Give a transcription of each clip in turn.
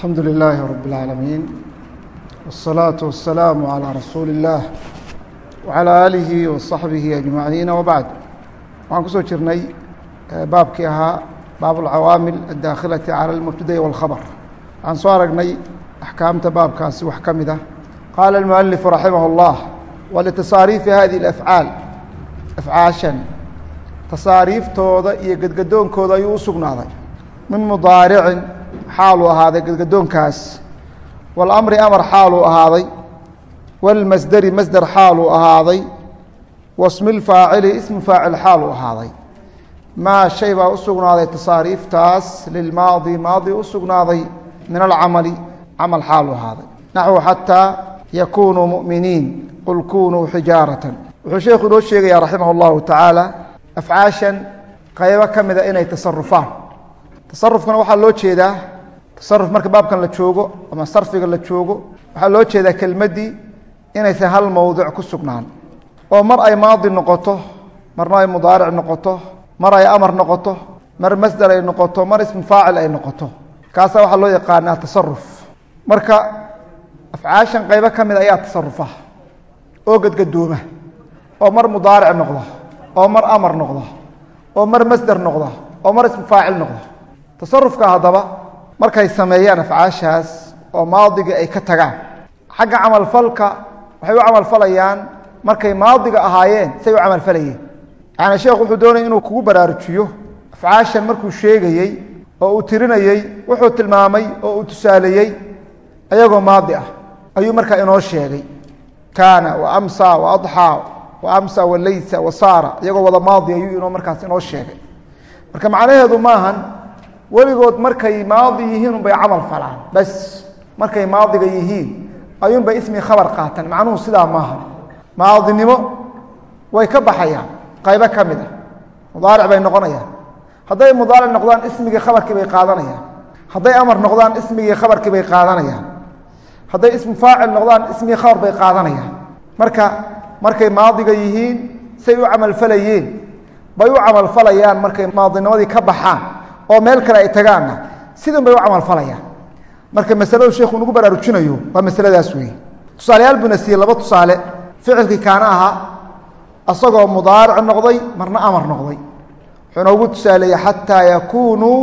alxamdu lilaahi rab اlcaalamiin wالsalaaةu wasalaamu calىa rasuuli اllaah wacalى aalihi waصaxbihi ajmaciina wabacd waxaan kusoo jirnay baabkii ahaa baab alcawaamil adaakhilati calى اlmubtada'i wاlkhabr waxaan soo aragnay axkaamta baabkaasi wax ka mid ah qaala اlmualifu raximah اllah walitasaariifi hadihi اlafcaal afcaashan tasaariiftooda iyo gedgadoonkooda ayuu u sugnaaday min mudaaricin xaaluu ahaaday gedgadoonkaas walamri amar xaaluu ahaaday. Walmasderi masder xaaluu ahaaday. Wasmi lfaacili ismu faacil xaaluu ahaaday. Maa shay baa u sugnaaday tasaariiftaas. Lilmaadi maadi u sugnaaday. Min alcamali camal xaaluu ahaaday. Naxwu xataa yakunuu mu'miniin. Qul kunuu xijaaratan. Wuxuu sheekhu inoo sheegaya raximah اllahu tacaala afcaashan qaybo ka mida inay tasarufaan tasarufkana waxaa loo jeedaa tasaruf marka baabkan la joogo ama sarfiga la joogo waxaa loo jeedaa kelmaddii inaysan hal mowdic ku sugnaan. Oo mar ay maadi noqoto marna ay mudaaric noqoto mar ay amar noqoto mar masder ay noqoto mar ismu faacil ay noqoto. Kaasaa waxaa loo yaqaanaa tasaruf marka afcaashan qaybo ka mid ayaa tasarufa oo gadgadooma oo mar mudaaric noqda oo mar amar noqda oo mar masder noqda oo mar ismu faacil noqda. Tasarufka haddaba markay sameeyaan afcaashaas oo maadiga ay ka tagaan. Xagga camalfalka waxay u camalfalayaan markay maadiga ahaayeen say u camalfalayeen yaani sheekhu wuxuu doonaya inuu kugu baraarujiyo afcaashan markuu sheegayey oo uu tirinayey wuxuu tilmaamay oo uu tusaaleeyey ayagoo maadi ah. Ayuu markaa inoo sheegay. Kaana wa amsa wa adxaa wa amsa wa laysa wa saara iyagoo wada maadi ayuu inoo markaas inoo sheegay. Marka macnaheedu maahan weligood markay maadi yihiin unbay camal falaan. Bas markay maadiga yihiin ayuunbay ismi khabar qaataan. Macnuhu sidaa maaha. Maadinimo way ka baxayaan. Qaybo ka mid a mudaaric bay noqonayaan. Hadday mudaaric noqdaan ismigii khabarkii bay qaadanayaan. Hadday amar noqdaan ismigii khabarkii bay qaadanayaan. Hadday ismu faacil noqdaan ismigii khabar bay qaadanayaan. Marka markay maadiga yihiin say u camalfalayeen bay u camalfalayaan markay maadinimadii ka baxaan oo meel kale ay tagaanna. Sidun bay u camalfalayaan marka masaladu sheekhu nagu baraarujinayo waa masaladaas weeye tusaaleyaal buna siiyey laba tusaale. Ficilkii kaana ahaa asagoo mudaaric noqday marna amar noqday. Wuxuu noogu tusaaleeyey xataa yakunuu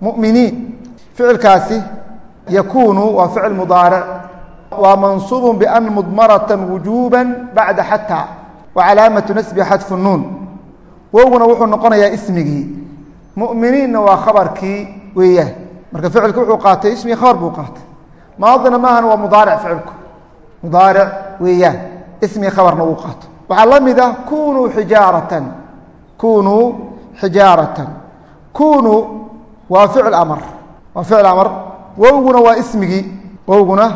muminiin. Ficilkaasi yakunuu waa ficil mudaaric. Waa mansuubun bian mudmarata wujuuba bacda xataa wa calaamatu nasbi xadfu nuun. Wowguna wuxuu noqonayaa ismigii muminiinna waa khabarkii weeyaan. Marka ficilku wuxuu qaatay ismigii khabar buu qaatay. Maadina maahan waa mudaaric ficilku. Mudaaric weeyaan. Ismigii khabarna uu qaato. Waxaa la mid ah kunuu xijaaratan kunuu xijaaratan kunuu waa ficil amar. Waa ficil amar. Wowguna waa ismigii wowguna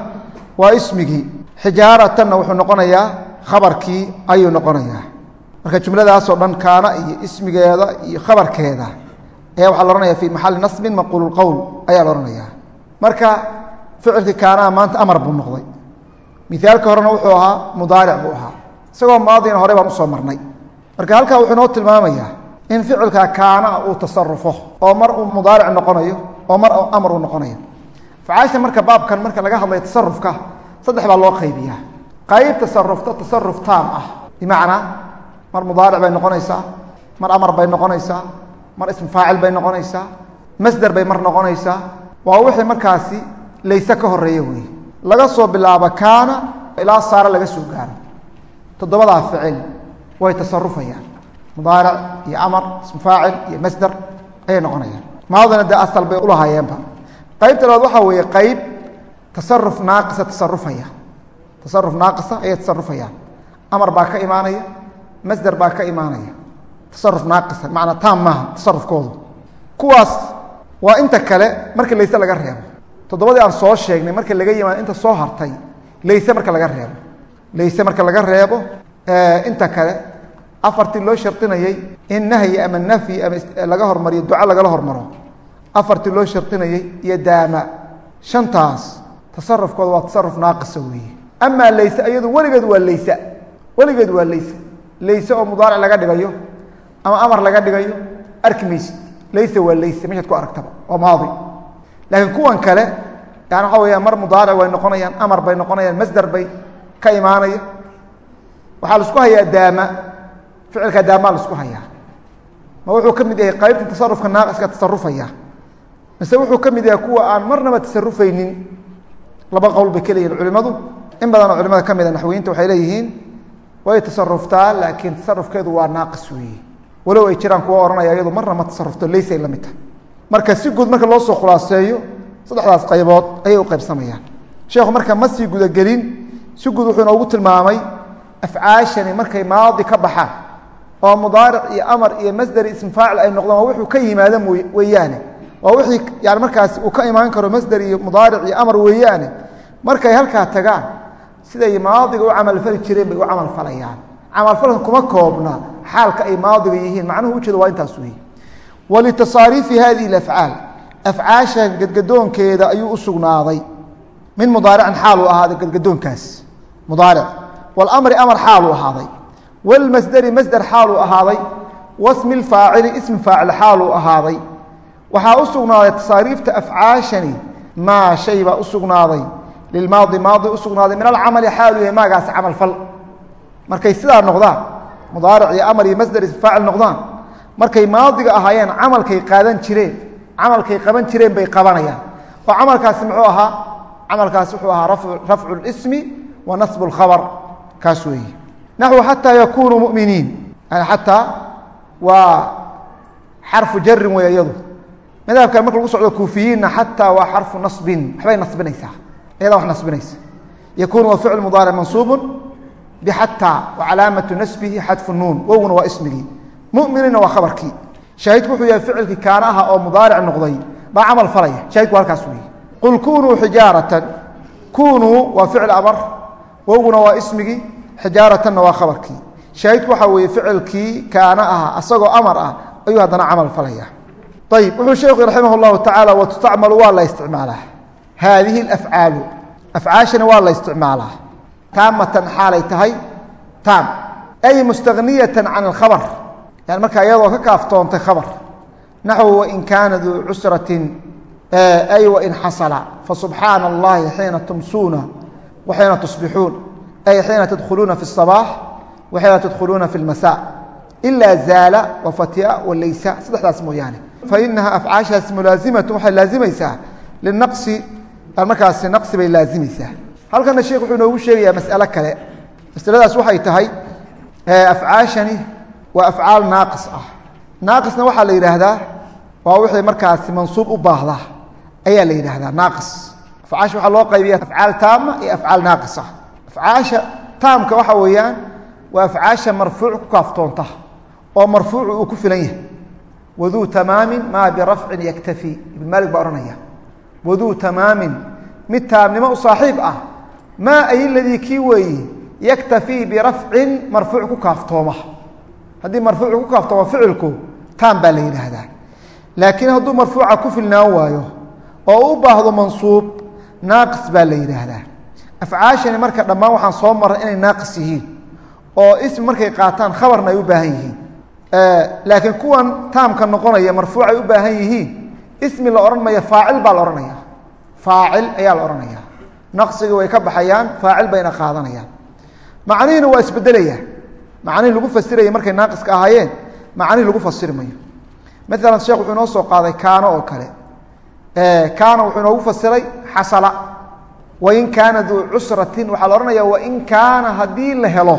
waa ismigii xijaaratanna wuxuu noqonayaa khabarkii ayuu noqonayaa. Marka jumladaasoo dhan kaana iyo ismigeeda iyo khabarkeeda ayaa waxaa la ohanaya fi maxali nasbin maquul qowl ayaa la ohanayaa marka ficilkii kaanaha maanta amar buu noqday. Miaalka horena wuxuu ahaa mudaaric buu ahaa. Isagoo maadina hore baan u soo marnay. Marka halkaa wuxuu inoo tilmaamayaa in ficilka kaanaa uu tasarufo oo mar uu mudaaric noqonayo oo mar amar uu noqonayo. Afcaasha marka baabkan marka laga hadlayo tasarufka saddex baa loo qaybiyaa. Qayb tasarufta tasaruf taam ah. Bimacnaa mar mudaaric bay noqonaysaa mar amar bay noqonaysaa mar ismu faacil bay noqonaysaa masder bay mar noqonaysaa. Waa wixii markaasi layse ka horreeya weeye. Laga soo bilaabo kaana ilaa saare laga soo gaaro. Toddobadaa ficil way tasarufayaan mudaaric iyo amar ismu faacil iyo masder ayay noqonayaan. Maadina dee asal bay ulahaayeenba qaybta labaad waxaa weeye qayb tasaruf naaqisa tasarufaya tasaruf naaqisa ayay tasarufayaan amar baa ka imaanaya masder baa ka imaanaya tasaruf naaqisa macnaa taam maaha tasarufkoodu kuwaas waa inta kale marka layse laga reebo. Toddobadii aan soo sheegnay marka laga yimaado inta soo hartay layse marka laga reebo. Layse marka laga reebo inta kale afartii loo shardinayey in nahyi ama nafyi ama laga hormariyo duco lagala hormaro. Afartii loo shardinayey iyo daama. Shantaas tasarufkooda waa tasaruf naaqisa weeye. Amaa layse iyadu weligeed waa layse. Weligeed waa layse. Layse oo mudaaric laga dhigayo ama amar laga dhigayo arki maysid. Layse waa layse meshaad ku aragtaba. Waa maadi. Laakiin kuwan kale yani waxa weeyaan mar mudaaric way noqonayaan amar bay noqonayaan masder bay ka imaanaya. Waxaa la isku hayaa daama. Ficilka daamaa la isku hayaa. Ma wuxuu ka mid yahay qaybta tasarufka naaqiska tasarufaya mise wuxuu ka mid yahay kuwa aan marnaba tasarufaynin laba qowl bay ka culimadu. In badanoo culimada ka mida naxwiyiinta waxay leeyihiin way tasaruftaa laakiin tasarufkeedu waa naaqis weeye walow ay jiraan kuwa ohanaya iyadu marna ma tasarufto leysay la tahay. Marka si guud marka loo soo khulaaseeyo saddexdaas qaybood ayay u qaybsamayaan. Sheekhu marka ma sii gudagelin si guud wuxuu inoogu tilmaamay afcaashani markay maadi ka baxaan oo mudaaric iyo amar iyo masder ism faacil ay noqdaan waa wuxuu ka yimaada weeyaane. Waa wixii yani markaas uu ka imaan karo masder iyo mudaaric iyo amar weeyaane. Markay halkaa tagaan siday maadiga u camalfali jireen bay u camalfalayaan camalfalka kuma koobna xaalka ay maadiga yihiin. Macnuhu ujeeda waa intaas wey walitasaariifi hadihi afcaal afcaasha gadgadoonkeeda ayuu u sugnaaday. Min mudaarican xaaluu ahaaday gadgadoonkaas. Mudaaric. Wlmri amar xaaluu ahaaday. Wlmasderi masder xaaluu ahaaday. Wasmi faacili ismi faacil xaaluu ahaaday. Waxaa u sugnaaday tasaariifta afcaashani maa shay baa u sugnaaday. Lilmaadi maadi usugnaaday min alcamali xaaluu yahay maagaas camalfal markay sidaa noqdaan mudaaric iyo amar iyo masder ismi faacil noqdaan. Markay maadiga ahaayeen camalkay qaadan jireen camalkay qaban jireen bay qabanayaan. Oo camalkaasi muxuu ahaa? Camalkaasi wuxuu ahaa rafcu اlismi wa nasb اlkhabr kaas weeye. Naxwu xataa yakunuu muminiin. Xataa waa xarfu jarin wey iyadu. Madhabkan marka lagu socdo kuufiyiinna xataa waa xarfu nasbin waxbay nasbinaysaa. Iyadaa wax nasbinaysa. Yakunu wa ficl mudaaric mansuubu bxataa wa calaamatu nasbihi xadfu nuun wowguna waa ismigii muminina waa khabarkii shaahidku wuxuu yahay ficilkii kaana aha oo mudaaric noqday baa camal falaya shahidku halkaas weeye qul kunuu xijaaratan kunuu waa ficil amar wowguna waa ismigii xijaaratanna waa khabarkii shaahidku waxaa weeye ficilkii kaana aha asagoo amar ah ayuu haddana camal falaya ayib wuxuu sheekhu raximah اllahu tacaala watustacmalu waa la isticmaalaa haadihi اlafcaalu afcaashani waa la isticmaalaa taamatan xaalay tahay taam ay mustahniyatan can alkhabar. Yani markaa iyadoo ka kaaftoontay khabar. Naxwu wain kaana duu cusratin ay wain xasala. Fasubxaana allahi xiina tumsuuna wa tusbixuun. Ay xiina tadkhuluuna fi اsabaax wa tadkhuluuna fi اlmasaa ilaa zaala wafatia walaysa saddexdaas mooyaane. Fainaha afcaashaas mulaasimatu waxay laazimaysaa linaqsi. Markaasi naqsi bay laazimaysaa halkana sheekh wuxuu inoogu sheegayaa mas'alo kale. Masaladaas waxay tahay afcaashani waa afcaal naaqis ah. Naaqisna waxaa la yidhaahdaa waa wixii markaasi mansuub u baahda ayaa la yidhaahdaa naaqis. Afcaasha waxaa loo qaybiya afcaal taama iyo afcaal naaqis ah. Afcaasha taamka waxa weeyaan waa afcaasha marfuuc ku kaaftoonta oo marfuucu uu ku filan yahay. Waduu tamaamin maa birafcin yaktafi ibn maalik baa odhanaya waduu tamaamin mid taamnimo u saaxiib ah maa ay ladii kii weeye yaktafii birafcin marfuuc ku kaaftooma. Haddii marfuucu ku kaaftooma ficilku taam baa la yidhaahdaa. Laakiin hadduu marfuuca ku filnaan waayo oo u baahdo mansuub naaqis baa la yidhaahdaa. Afcaashani marka dhammaan waxaan soo maray inay naaqis yihiin oo ismi markay qaataan khabarna ay u baahan yihiin. Laakiin kuwan taamka noqonaya marfuucay u baahan yihiin ismi la odhan maya faacil baa la odhanaya. Faacil ayaa la odhanaya naqsigii way ka baxayaan faacil bayna qaadanayaan. Macnihiina waa isbedelaya. Macnihii lagu fasiraya markay naaqiska ahaayeen macnihii lagu fasiri mayo. Maalan sheekh wuxuu inoo soo qaaday kaano oo kale. Kaana wuxuu inoogu fasiray xasala. Wain kaana duu cusratin waxaa la odhanaya wain kaana haddii la helo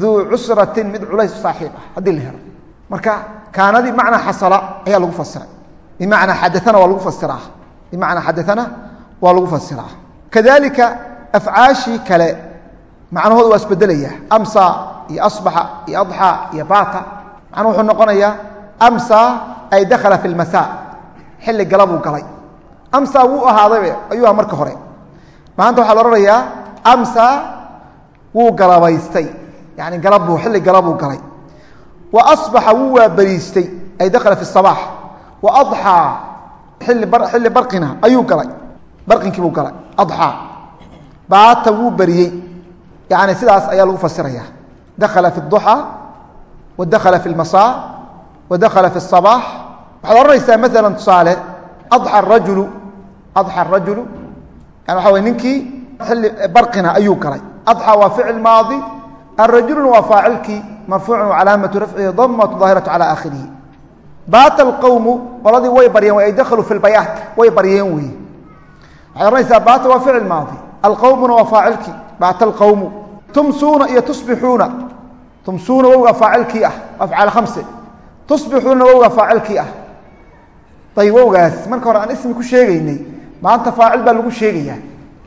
duu cusratin mid culays saaxiib ah haddii la helo. Marka kaanadii macnaa xasala ayaa lagu fasiray. Bimacnaa xadaana waa lagu fasiraa. Bimacnaa xadaana waa lagu fasiraa kadalika afcaashii kale macnahooda waa isbedelaya. Amsa iyo asbaxa iyo adxa iyo baata. Macnuu wuxuu noqonayaa amsa ay dakhala fi lmasa xilli galabuu galay. Amsa wuu ahaadaybe ayuu aha marka hore. Maanta waxaa la odhanayaa amsa wuu galabaystay. Yani galabbuu xilli galabuu galay. Wa asbaxa wuu waaberiistay ay dakhala fi sabaax. Wa adxaa xilli barqina ayuu galay barqinkii buu galay adxaa baata wuu beriyey yani sidaas ayaa lagu fasiraya dakhala fi اduxى wa dakhala fi اlmasaa wa dakhala fi الصabaax waxaad odhanaysaa maala tusaale adxa الrajulu adxa rajulu yani waxa way ninkii xilli barqina ayuu galay adxa waa ficil maadi arajuluna waa faacilkii marfuucun wacalaamatu rafcihi damatu daahiratu cala aakhirihi baata alqowmu qoladii way baryeen ay dakhaluu fi lbayaat way baryeen weeye waxay ohanaysaa baata waa ficil maadi alqowmuna waa faacilkii. Baata alqowmu tumsuuna iyo tusbixuuna. Tumsuuna wowga faacilkii ah afcaal khamse. Tusbixuuna wowga faacilkii ah. Ayb wowgaas marka hore aan ismi ku sheegaynay maanta faacil baa lagu sheegayaa.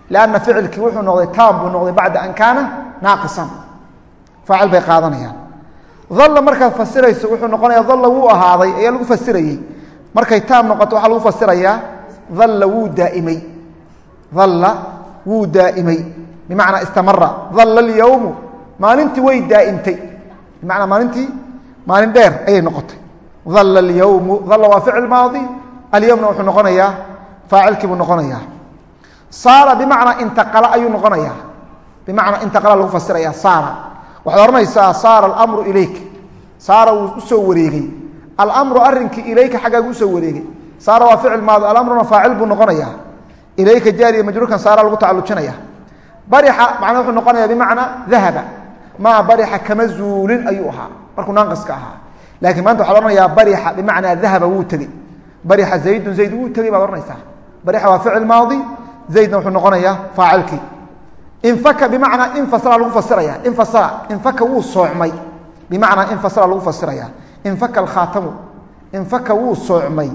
Lanna ficilkii wuxuu noqday taam buu noqday bacda an kaana naaqisan. Faacil bay qaadanayaan. Dalla markaad fasirayso wuxuu noqonaya dalla wuu ahaaday ayaa lagu fasirayey markay taam noqoto waxaa dalla wuu daa'imay. Bimacnaa istamara. Dalla alyowmu maalintii way daa'imtay. Bimacnaa maalintii maalin dheer ayay noqotay. Dalla alyowmu dalla waa ficil maadi. Alyowmna wuxuu noqonayaa faacilkii buu noqonayaa. Saara bimacnaa intaqala ayuu noqonayaa. Bimacnaa intaqala lagu fasiraya saara. Waxaad odhanaysaa saara alamru ilayk saara wuu u soo wareegey alamru arrinkii ilayka xaggaagu u soo wareegey saara waa ficil maadi. Alamruna faacil buu noqonayaa ilayka jaariya majruurkan saara lagu tacalujinaya barixa macnaa wuxuu noqonaya bimacnaa dahaba maa barixa kama zuulin ayuu ahaa. Markuu naanqiska ahaa. Laakiin maanta waxaad odhanayaa barixa bimacnaa dahaba wuu tegey. Barixa zaydun zayd wuu tegey baad odhanaysaa. Barixa waa ficil maadi zaydna wuxuu noqonayaa faacilkii. Infaka bimacnaa infasala lagu fasiraya. Infasala infaka wuu soocmay. Bimacnaa infasala lagu fasiraya. Infaka alkhaatamu. Infaka wuu soocmay.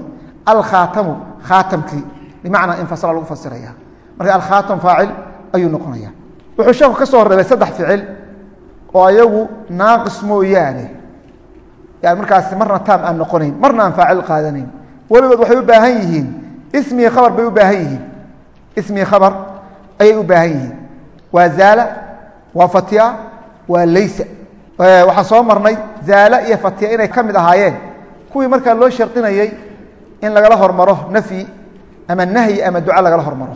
Alkhaatamu khaatamkii bimacnaa infasala lagu fasiraya. Marka alkhaatam faacil ayuu noqonaya. Wuxuu sheeku ka soo reebay saddex ficil oo ayagu naaqis mooyaane. Yani markaasi marna taam aan noqonayn marna aan faacil qaadanayn. Weligood waxay u baahan yihiin ismii khabar bay u baahan yihiin. Ismii khabar ayay u baahan yihiin. Waa zaala waa fatya waa laysa. Waxaa soo marnay zaala iyo fatya inay ka mid ahaayeen. Kuwii markaa loo shardinayey in lagala hormaro nafyi ama nahyi ama duca lagala hormaro.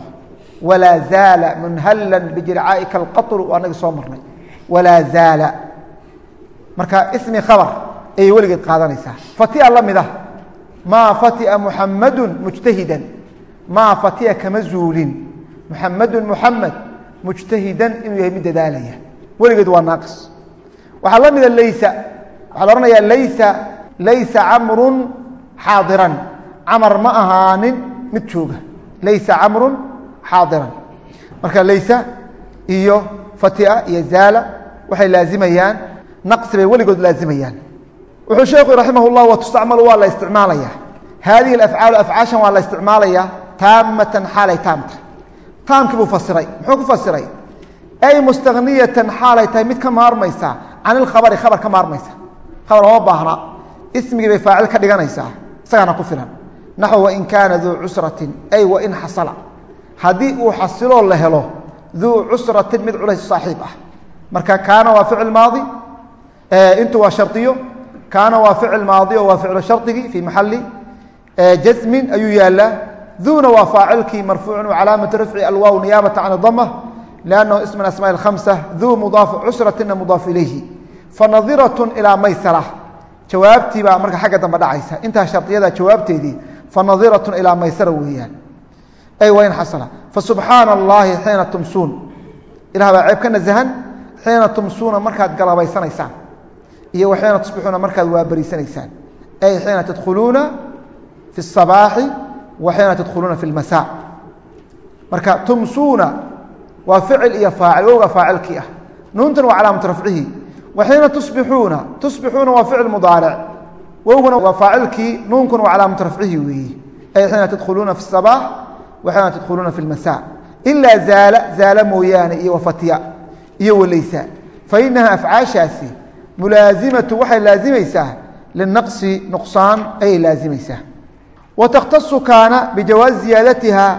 Walaa zaala munhallan bijircaa'ika alqatru waa nagi soo marnay. Walaa zaala. Marka ismi khabar ayay weligeed qaadanaysaa. Fatya la mid ah. Maa fatia muxamadun mujtahidan. Maa fatya kama zuulin. Muxamadun muxamed mujtahidan inuu yahay mid dadaalaya. Weligeed waa naaqis. Waxaa la mida laysa. Waxaa la odhanayaa laysa. Laysa camrun xaadiran. Camar ma ahaanin mid jooga laysa camrun xaadiran. Marka laysa iyo fatia iyo zaala waxay laazimayaan naqsi bay weligood laazimayaan. Wuxuu sheekhu raximah اllah watustacmalu waa la isticmaalaya haadihi afcaalu afcaashan waa la isticmaalaya taamatan xaalay taamta. Taamkii buu fasiray. Muxuu ku fasiray? Ay mustahniyatan xaalay tahay mid ka maarmaysa can ilkhabari khabar ka maarmaysa khabar oma baahna ismigii bay faacil ka dhiganaysaa isagaana ku filan naxw wain kaana duu cusratin ay wain xasala. Haddii uu xasiloo la helo duu cusratin mid culays saaxiib ah. Marka kaana waa ficil maadi intu waa shariyo kaana waa ficil maadi oo waa ficlu shardigii fii maxali jasmin ayuu yaalaa duuna waa faacilkii marfuucun wacalaamatu rafci alwaaw niyaabata can dama liannahu ism asmaa اkhamsa duu mudaaf cusratina mudaaf ilayhi. Fanadirat ilaa maysara jawaabtii baa marka xagga dambe dhacaysa. Intaa shariyada jawaabteedii fanadiratun ilaa maysara weeyaan ay wain xasala fasubxaana allahi xiina tumsuun ilah baa ceeb ka nasahan xiina tumsuuna markaad galabaysanaysaan iyo waxiina tusbixuuna markaad waabariisanaysaan ay xiina tadkhuluuna fi الصabaaxi wa xiina tadkhuluuna fi اlmasa marka tumsuuna waa ficil iyo faacil wowga faacilkii ah nuuntan waa calaamatu rafcihi wa xiina tusbixuuna tusbixuuna waa ficil mudaaric wowguna waa faacilkii nuunkuna waa calaamatu rafcihi weeye ay xiina tadkhuluuna fi الصabaax wa xiina tadkhuluuna fi اlmasa ilaa zaala zaala mooyaane iyo wafatya iyo walaysa fainaha afcaashaasi mulaazimatu waxay laazimaysaa linaqsi nuqsaan ayay laazimaysaa wa takhtasu kaana bijawaazi ziyaadatiha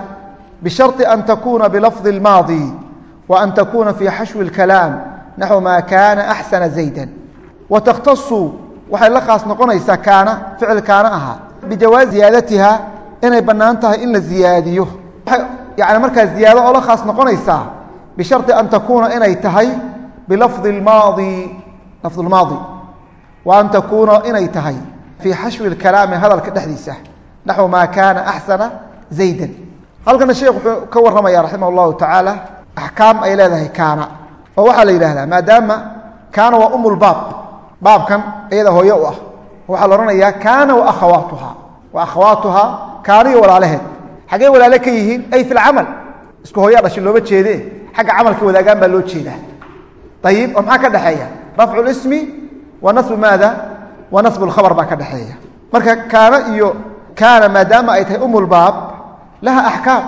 bishari an takuuna bilafdi اlmaadi wa an takuuna fii xashwi اlkalaam naxو maa kaana axsana zayda wa takhtasu waxay la khaas noqonaysaa kaana ficil kaana ahaa bijawaazi ziyaadatiha inay bannaan tahay in la ziyaadiyo. Waxay yani markaa ziyaado oo la khaas noqonaysaa bishardi an takuuna inay tahay bilafdi lmaadi lafdu lmaadi wa an takuuna inay tahay fii xashwi اlkalaami hadalka dhexdiisa naxw maa kaana axsana zaydan. Halkana sheekh wuxuu ka warramaya raximah llahu tacaala axkaam ay leedahay kaana oo waxaa la yidhaahdaa maadaama kaana waa umulbaab baabkan iyada hooye u ah. Waxaa la odhanayaa kaana wa akhawaatuha. Wa akhawaatuha kaana iyo walaalaheed. Xaggee walaale ka yihiin ay fi lcamal isku hooyaa dhashay looma jeede xagga camalka wadaagaan baa loo jeedaa. Ayib oo maxaa ka dhexeeya rafcu lismi wa nasbu maada wa nasbu lkhabar baa ka dhexeeya marka kaana iyo kaana maadaama ay tahay umulbaab laha axkaam.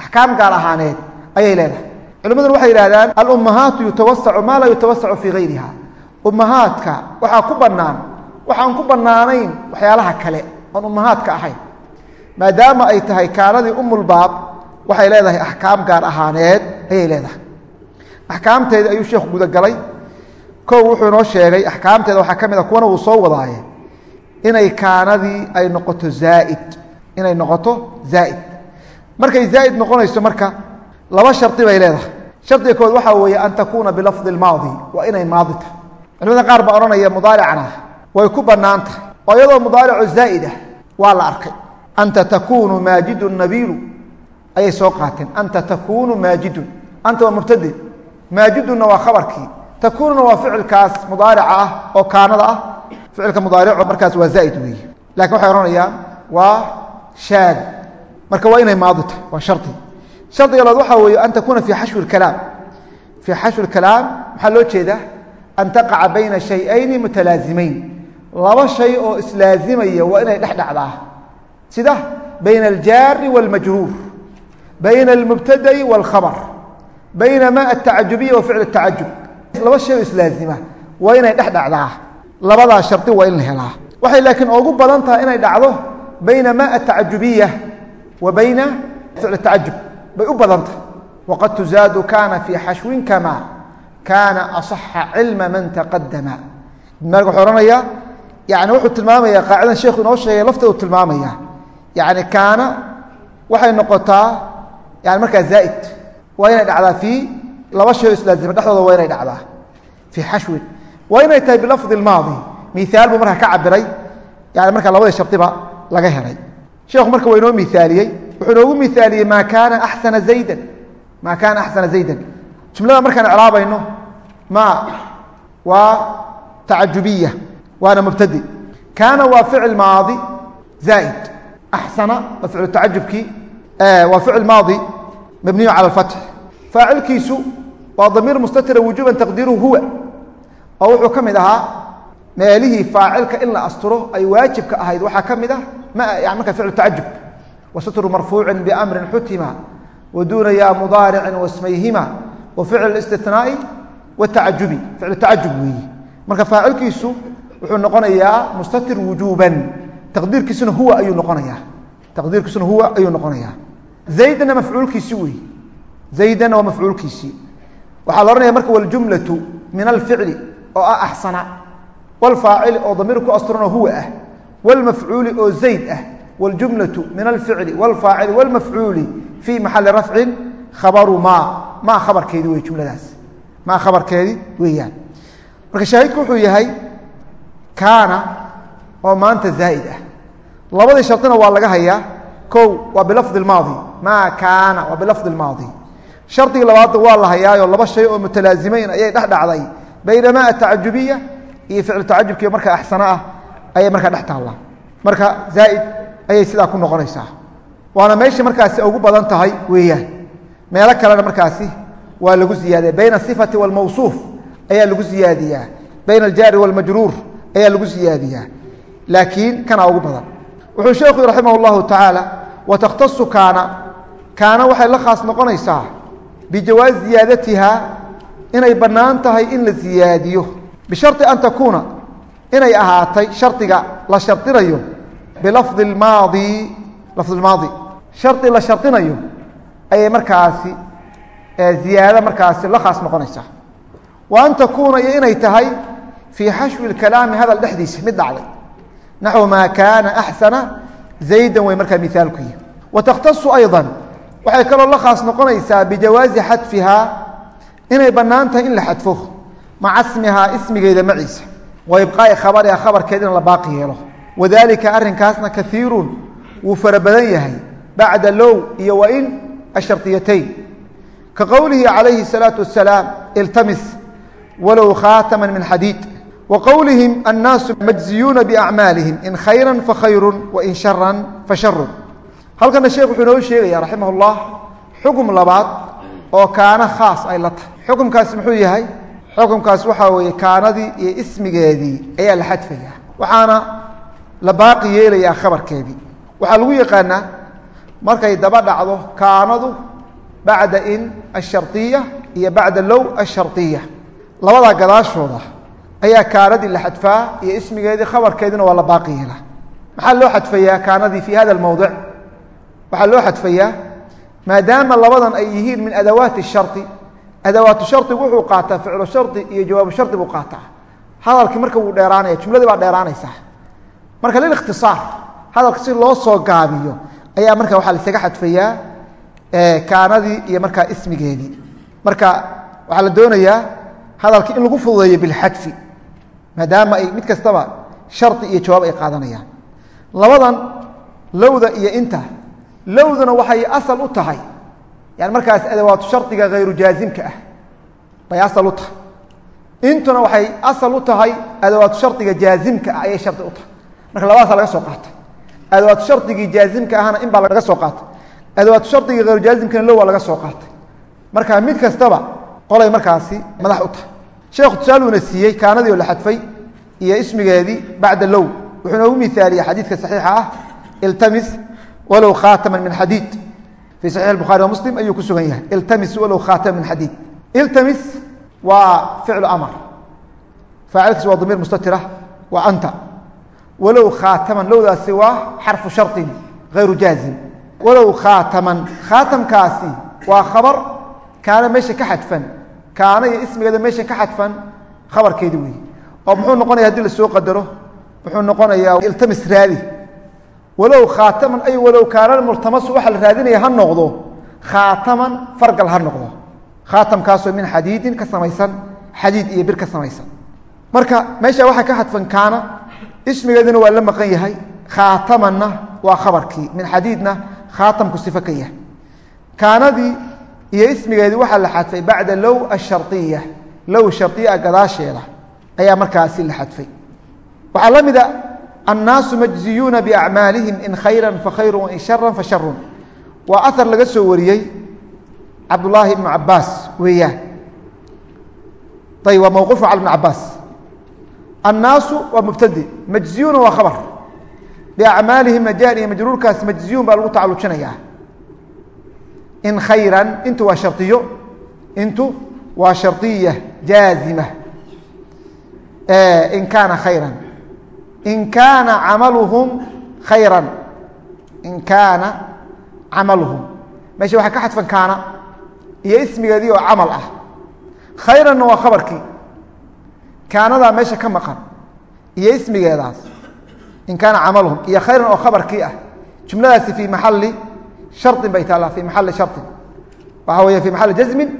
Axkaam gaar ahaaneed ayay leedahay. Culimaduna waxay yidhahdaan alummahaatu yutawasacu maa laa yutawasacu fii gayriha ummahaadka waxaa ku bannaan waxaan ku bannaanayn waxyaalaha kale oon ummahaadka ahayn. Maadaama ay tahay kaanadii umulbaab waxay leedahay axkaam gaar ahaaneed ayay leedahay. Axkaamteedii ayuu sheekhu gudagalay kow wuxuu inoo sheegay axkaamteeda waxaa ka mid a kuwana wuu soo wadaaye inay kaanadii ay noqoto zaaid inay noqoto zaa'id. Markay zaa'id noqonayso marka laba shardi bay leedahay. Shardiga kood waxaa weeye an takuuna bilafdi lmaadi waa inay maadi tahay culimada qaar baa odhanaya mudaaricana way ku bannaan tahay oo iyadoo mudaarico zaa'id ah waa la arkay. Anta takuunu maajidun nabiilu. Ayay soo qaateen. Anta takuunu maajidun. Anta waa mubtade maajidunna waa khabarkii. Takuununa waa ficilkaas mudaarica ah oo kaanada ah. Ficilka mudaarico markaas waa zaa'id weeye laakiin waxay odhanayaan waa shaad. Marka waa inay maadi tahay waa shardi. Shardiga labaad waxaa weeye an takuuna fii xashwi اkalaam fii xashwi اkalaam maxaa loo jeedaa an taqaca bayna shayayni mutalaazimayn laba shay oo islaazimaya waa inay dhex dhacdaa sida bayna aljaari wاlmajruur bayna almubtada'i wاlkhabr bayna ma atacajubiya wa ficl tacajub laba shay oo islaazima waa inay dhex dhacdaa labadaa shardi waa in la helaa waxay laakiin ugu badan tahay inay dhacdo bayna ma atacajubiya wa bayna ficl tacajub bay u badan tahay waqad tuzaadu kana fii xashwin kama kaana aصaxa cilma man taqadama maalik wuxuu ohanayaa yani wuxuu tilmaamaya qaacidan sheekhu inoo sheegay lafteedu tilmaamaya yani kaana waxay noqotaa yani markaa zaa'id. Waa inay dhacdaa fii laba shay oo islaazima dhexdooda waa inay dhacdaa. Fii xashwin waa inay tahay bilafdi maadi miaal buu markaa ka cabiray yani markaa labadii shardiba laga helay. Sheekhu marka waa inoo miaaliyey wuxuu inoogu miaaliyey maa kaana axsana zaydan. Maa kaana axsana zaydan jumlada markaan icraabayno ma waa tacajubiya waana mubtadi. Kaana waa ficil maadi zaa'id. Axsana waa ficlu tacajubkii waa ficil maadi mabniyu cala alfatx. Faacilkiisu waa damiir mustatira wujuban taqdiiruhu huwa. Oo wuxuu ka mid ahaa meelihii faacilka in la asturo ay waajibka ahayd. Waxaa ka mid ah yani markaa ficlu tacajub. Wa marfuucin biamrin xutima wa duuna ya mudaaricin wasmayhima wa ficl istinaai watacajubi ficlu tacajub weeyi marka faacilkiisu wuxuu noqonayaa mustatir wujuban taqdiirkiisuna huwa ayuu noqonayaa taqdiirkiisuna huwa ayuu noqonayaa zaydna mafcuulkiisi weeyi zaydana waa mafcuulkiisii waxaa la ohanaya marka waljumlatu min alficli oo ah axsana wlfaacili oo damiir ku asturano huwa ah wlmafcuuli oo zayd ah wاljumlaةu min alficli wاlfaacili wاlmafcuuli fii maxali rafcin khabaru ma ma khabarkeedi wey jumladaas. Ma khabarkeedi weeyaan. Marka shaahidku wuxuu yahay kaana oo maanta zaa'id ah. Labadii shardina waa laga hayaa. Kow waa bilafdi اmaadi ma kaana waa bilafdi اmaadi shardigii labaadna waa la hayaayo laba shay oo mutalaazimeyn ayay dhex dhacday. Baynama atacajubiya iyo ficlu tacajubkii markaa axsano ah ayay markaa dhex taallaa marka zaa'id ayay sidaa ku noqonaysaa. Waana meeshai markaasi ugu badan tahay weeyaan meelo kalena markaasi waa lagu ziyaadiya bayna asifati waalmawsuuf ayaa lagu ziyaadiyaa. Bayna aljaari walmajruur ayaa lagu ziyaadiyaa. Laakiin kanaa ugu badan. Wuxuu sheekhu yi raximah اllahu tacaala wa takhtasu kaana. Kaana waxay la khaas noqonaysaa bijawaazi ziyaadatiha inay bannaan tahay in la ziyaadiyo. Bisharطi an takuuna inay ahaatay shardiga la shardinayo bilafdi maadi lafdi maadi. Shardi la shardinayo ayay markaasi ziyaado markaasi la khaas noqonaysaa wa an takuuna iyo inay tahay fii xashwi اkalaami hadal dhexdiisa mid dhacday naxو maa kaana axsana zayda way markaa miaalku yihi wa takhtasu ayضa waxay kaloo la khaas noqonaysaa bijawaazi xadfihaa inay bannaan tahay in la xadfo maca smihaa ismigeeda maciisa wa ibqaa'i khabariha khabarkeeda in la baaqi yeelo wadalika arrinkaasna kaiirun wuu fara badan yahay bacda low iyo wain asharطiyatayn ka qowlihi calayhi الsalaaةu wasalaam iltamis walow khaatama min xadiid wa qowlihim annaasu majziyuuna biacmaalihim in khayra fakhayru wain shara fasharu halkana sheekh wuxuu inoo sheegaya raximah اllah xukum labaad oo kaana khaas ay la tahay xukumkaas muxuu yahay xukumkaas waxaa weeye kaanadii iyo ismigeedii ayaa la xadfaya waxaana la baaqi yeelayaa khabarkeedii waxaa lagu yaqaanaa markay daba dhacdo kaanadu bacda in ashariya iyo bacda low ashariya labadaa gadaashooda ayaa kaanadii la xadfaa iyo ismigeedii khabarkeediina waa la baaqi yeelaa. Maxaa loo xadfayaa kaanadii fi hada mowdic waxaa loo xadfayaa maadaama labadan ay yihiin min adawaati shari adawaatu sharigu wuxuu qaataa ficlu shari iyo jawaabu shari buu qaataa. Hadalkii marka wuu dheeraanaya jumladii baa dheeraanaysaa. Marka lilikhtisaar hadalka si loo soo gaabiyo ayaa marka waxaa laisaga xadfayaa kaanadii iyo markaa ismigeedii. Marka waxaa la doonayaa hadalkii in lagu fududeeyo bilxadfi maadaama ay mid kastaba shari iyo jawaab ay qaadanayaan. Labadan lowda iyo inta. Lowduna waxay asal u tahay. Yani markaas adawaatu shardiga hayru jaazimka ah bay asal u tahay. Intuna waxay asal u tahay adawaatu shardiga jaazimka ah ayay shardi u tahay. Marka labadaasa laga soo qaatay adawaatu shardigii jaazimka ahna in baa laga soo qaatay. Adawaatu shardigii hayru jaazimkana low waa laga soo qaatay. Marka mid kastaba qolay markaasi madax u tahay. Sheekhu tusaaluuna siiyey kaanadii oo la xadfay iyo ismigeedii bacda low. Wuxuu noogu miaaliyey xadiidka saxiixa ah iltamis walow khaatama min xadiid. Fi saxiix bukhari wa muslim ayuu ku sugan yahay. Iltamis walow khaatama min xadiid. Iltamis waa ficlu amar. Faacilkiis waa damiir mustatira. Waa anta walow khaataman lowdaasi waa xarfu sharin hayru jaazim walow khaataman khaatamkaasi waa khabar kaana meesha ka xadfan kaana iyo ismigeeda meesha ka xadfan khabarkeedi weeye oo muxuu noqonaya haddii la soo qadaro wuxuu noqonayaa iltamis raadi walow khaataman ay walow kaana multamasu waxa la raadinaya ha noqdo khaataman fargal ha noqdo khaatamkaasoo min xadiidin ka samaysan xadiid iyo marka meesha waxaa ka xadfan kaana ismigeeduna waa la maqan yahay. Khaatamanna waa khabarkii. Min xadiidna khaatamku sifo ka yahay. Kaanadii iyo ismigeedii waxaa la xadfay bacda low ashariya low shariya gadaasheeda ayaa markaasi la xadfay. Waxaa la mida annaasu majziyuuna biacmaalihim in khayra fakhayru wain shara fasharu waa ahar laga soo wariyey cabdullaahi ibnu cabaas weeyaan. Ayb waa mawquufu cala ibn cabaas annaasu waa mubtade majziyuuna waa khabar biacmaalihim majaan iyo majruurkaas majziyuun baa lagu tacalujinayaa in khayran intu waa shariyo intu waa shariya jaazima in kaana khayra in kaana camaluhum khayra in kaana camaluhum meesha waxaa ka xadfan kaana iyo ismigeedii oo camal ah khayranna waa khabarkii kaanadaa meesha ka maqan iyo ismigeedaas in kaana camaluhum iyo khayran oo khabarkii ah jumladaasi fii maxali sharin bay taallaa fii maxali sharin waxaa weeye fii maxali jazmin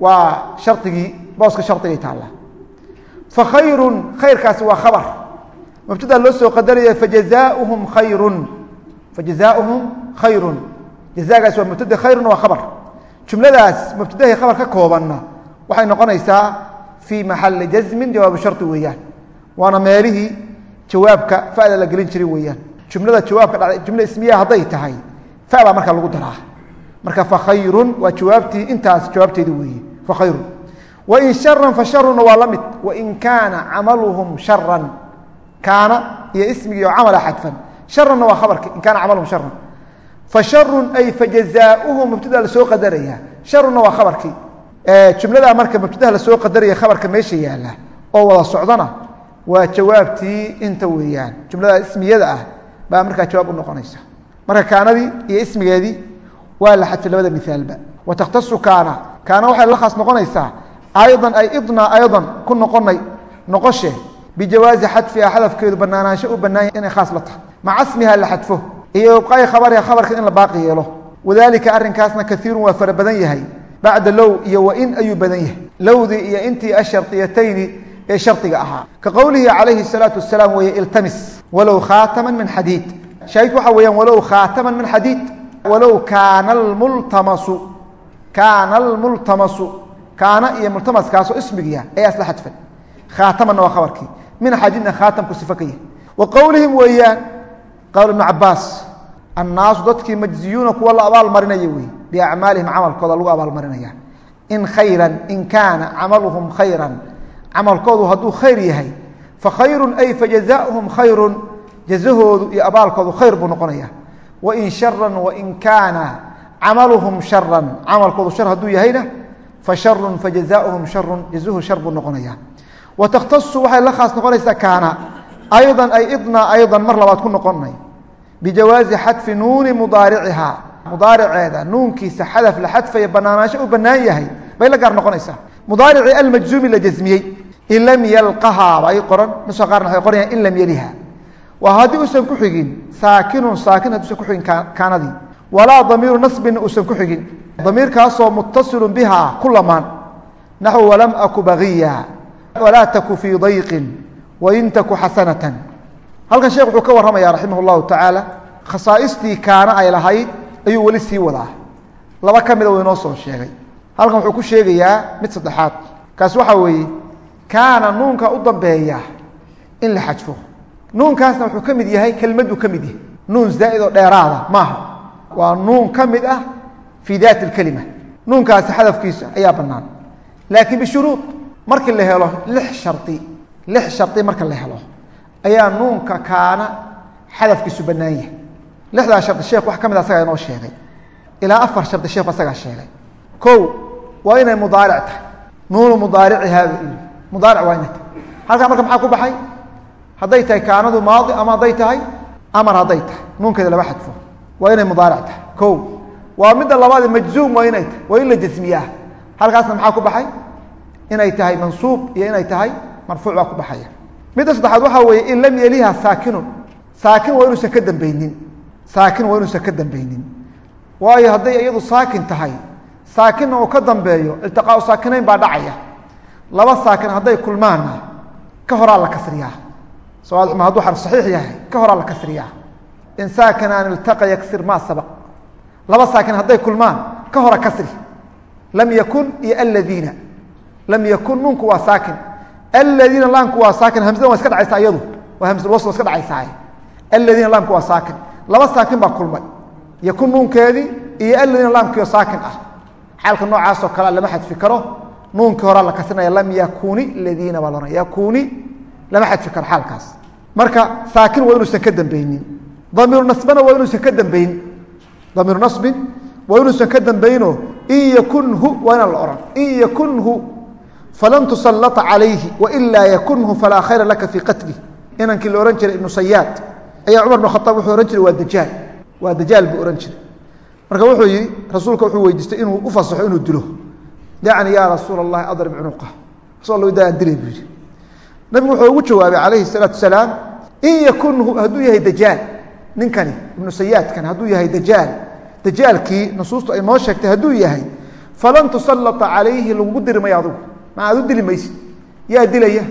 waa sharigii booska sharigay taallaa. Fakhayrun khayrkaasi waa khabar. Mubtada loo soo qadaraya fajazaauhum khayrun. Fajazaauhum khayrun. Jazaagaas waa mubtada khayrun waa khabar. Jumladaas mubtadahay khabar ka koobanna waxay noqonaysaa fii maxali jazmin jawaabu shari weeyaan waana meelihii jawaabka fada la gelin jiray weeyaan jumlada jawaabka dhacday jumla ismiya hadday tahay fa baa markaa lagu daraa marka fakhayrun waa jawaabtii intaas jawaabteedi weeye fakhayrun wain sharan fasharuna waa la mid wain kaana camaluhum sharan kaana iyo ismigii oo camala xadfan sharanna waa khabarki in kaana camaluhum sharan fasharun ay fajazaauhum mubtada la soo qadaraya sharunna waa khabarkii jumladaa marka mubtadaha la soo qadaraya khabarka meesha yaalla oo wada socdana waa jawaabtii inta weeyaan. Jumlada ismiyada ah baa markaa jawaab u noqonaysa. Marka kaanadii iyo ismigeedii waa la xadfay labada miaalba wataktasu kaana. Kaana waxay la khaas noqonaysaa aydan ay idna aydan ku noqonay noqoshe bijawaazi xadfiha xadafkeedu banaanaansho u bannaan inay khaas la tahay. Maca smiha la xadfo. Iyo ibqaa'i khabariha khabarka in la baaqi yeelo. Wadalika arrinkaasna kaiirun waa fara badan yahay bacda low iyo wain ayuu badan yahay. Lowdii iyo intii ashariyatayni ee shardiga ahaa. Ka qowlihi calayhi salaatu wasalaam weeye iltamis walow khaataman min xadiid. Shaahidku waxa weeyaan walow khaataman min xadiid. Walow kaana almultamasu kaana almultamasu kaana iyo multamaskaasoo ismigiya ayaa isla xadfan. Khaatamanna waa khabarkii. Min xadidna khaatamku sifo ka yahy wa qowlihim weeyaan qowl ibnu cabaas annaasu dadkii majziyuuna kuwa la abaalmarinaya wey biacmaalihim camalkooda lagu abaalmarinaya in khayra in kaana camaluhum khayra camalkoodu hadduu khayr yahay fakhayru ay fajazahum khayru jazahoodu iyo abaalkoodu khayr buu noqonaya wain shara wain kaana camaluhum sharan camalkoodu shar hadduu yahayna fasharun fajazauhum sharun jazahu shar buu noqonaya wa takhtasu waxay la khaas noqonaysaa kaana aydan ay idna aydan mar labaad ku noqonay bijawaazi xadfi nuuni mudaaricihaa. Mudaariceeda nuunkiisa xadaf la xadfaya banaanaansho u bannaan yahay bay la gaar noqonaysaa. Mudaaricii almajzuumi la jasmiyey in lam yalqahaa bay qoran nusa qaarna waxay qorayaan in lam yeliha waa haddii uusan ku xigin saakinun saakin hadduusan ku xigin kaanadii. Walaa damiiru nasbinna uusan ku xigin. Damiirkaasoo muttasilun bihaa ku lamaan. Naxwu walam aku bagiya walaa taku fii dayqin wain taku xasanatan halkan sheekh wuxuu ka warramaya raximah اllahu tacaala khasaaistii kaana ay lahayd ayuu weli sii wadaa. Laba ka mida uu inoo soo sheegay. Halkan wuxuu ku sheegayaa mid saddexaad. Kaasi waxaa weeye kaana nuunka u dambeeya in la xadfo nuunkaasna wuxuu ka mid yahay kelmaddu ka mid yahay. Nuun zaa'id oo dheeraada maaha. Waa nuun ka mid ah fii daati اlkelima nuunkaasi xadafkiisa ayaa bannaan. Laakiin bishuruud markii la helo lix shari lix shari marka la helo ayaa nuunka kaana xadafkiisu bannaan yahay. Lixdaa shardi sheekh wax ka mid a asagaa inoo sheegay. Ilaa afar shardi sheekhu asagaa sheegay. Kow waa inay mudaaric tahay. Nuunu mudaaricihaa mudaaric waa inay tahay. Halkaa marka maxaa ku baxay? Hadday tahay kaanadu maadi ama hadday tahay? Amar hadday tahay. Nuunkeeda laba xadfo. Waa inay mudaaric tahay. Kow waa midda labaad majzuum waa inay tahay. Waa in la jasmiyaa halkaasna maxaa ku baxay? Inay tahay mansuub iyo inay tahay marfuuc baa ku baxaya midda saddexaad waxaa weeye in lam yeliha saakinun. Saakin waa inuusan ka dambeynin saakin waa inuusan ka dambeynin waayo hadday iyadu saakin tahay saakinna uu ka dambeeyo iltiqaau saakinayn baa dhacaya. Laba saakin hadday kulmaanna ka horaa la kasriyaa. Soaadxuma hadduu xarf saxiix yahay ka horaa la kasriyaa. In saakinaan iltaqa yaksir maa sabaq. Laba saakin hadday kulmaan ka hora kasri. Lam yakun iyo aladiina lam yakun nuunku waa saakin aladiina laamku waa saakin hamsada waa iska dhacaysaa iyadu. Waa hamsulwasl iska dhacaysaa aladiina laamku waa saakin laba saakin baa kulmay. Yakun nuunkeedii iyo aladiina laamkiio saakin ah. Xaalka noocaasoo kale lama xadfi karo. Nuunkii horaa la kasrinaya lam yakuni ladiina baa loodhanaya yakuni lama xadfi marka saakin waa inuusan ka dambeynin damiiru nasbana waa inuusan ka dambeyn damiiru nasbin waa inuusan ka dambayno. In yakunhu waa inaan la falan tusallata calayhi wailaa yakunhu falaa khayra laka fii qatlih inankii la ohan jiray ibnu sayaad ayaa cumar bn khaaab wuxuu ohan jiray waa dajaal waa dajaal buu ohan jiray. Marka wuxuu yihi rasuulka wuxuu weydiistay inuu u fasaxo inuu dilo. Dacni yaa rasuula allahi adrib cunuqa rasul alla daan dilay buu yihi nabigu wuxuu ugu jawaabay calayhi salaatu salaam in yakunhu hadduu yahay dajaal ninkani ibnu sayaadkan hadduu yahay dajaal dajaalkii nusuustu ay noo sheegtay hadduu yahay falan tusallata calayhi lagugu diri maya adigu ma aad u dili maysid. Yaa dilaya.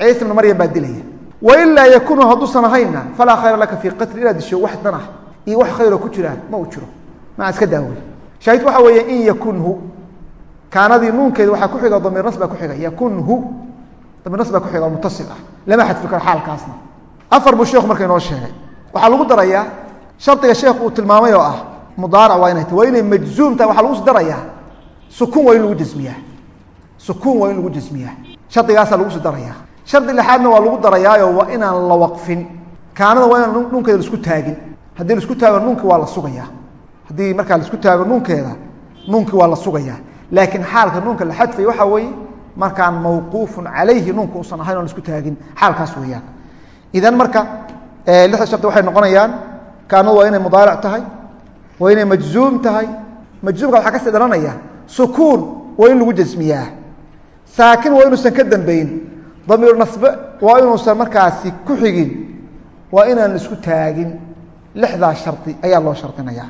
Ciisa ibnu maryam baa dilaya. Wailaa yakunu hadduusan ahayna falaa khayra laka fii qatli inaad disho wax dan ah iyo wax khayro ku jiraan ma uu jiro. Maa iska daawey shaahid waxaa weeye in yakunhu kaanadii nuunkeeda waxaa ku xiga damiir nas baa ku xiga. Yakunhu damiir nas baa ku xiga oo mutasil ah. Lama xadfi karo xaalkaasna. Afar buu sheekhu marka inoo sheegay. Waxaa lagu darayaa shardiga sheekhu uu tilmaamay oo ah mudaarac waa inay ta waa inay majzuum tahay waxaa lagu darayaa sukuun waa in lagu jasmiyaa sukuun waa in lagu jasmiyaa shardigaasaa lagu si darayaa. Shardi lixaadna waa lagu darayaayo waa inaan la waqfin. Kaanada waa inaan nuunkeeda la isku taagin. Haddii la isku taago nuunkii waa la sugayaa. Haddii markaa la isku taago nuunkeeda nuunkii waa la sugayaa. Laakiin xaalka nuunka la xadfay waxaa weeye markaan mawquufun calayhi nuunka usan ahayn oon la isku taagin xaalkaas weeyaan. Idan marka lixda shardi waxay noqonayaan kaanadu waa inay mudaaric tahay waa inay majzuum tahay. Majzuumka waxaa ka sii dhalanaya sukuun waa in lagu jasmiyaa saakin waa inuusan ka dambeyn. Damiir nasbe waa inuusan markaasi ku xigin. Waa inaan isku taagin. Lixdaa shardi ayaa loo shardinaya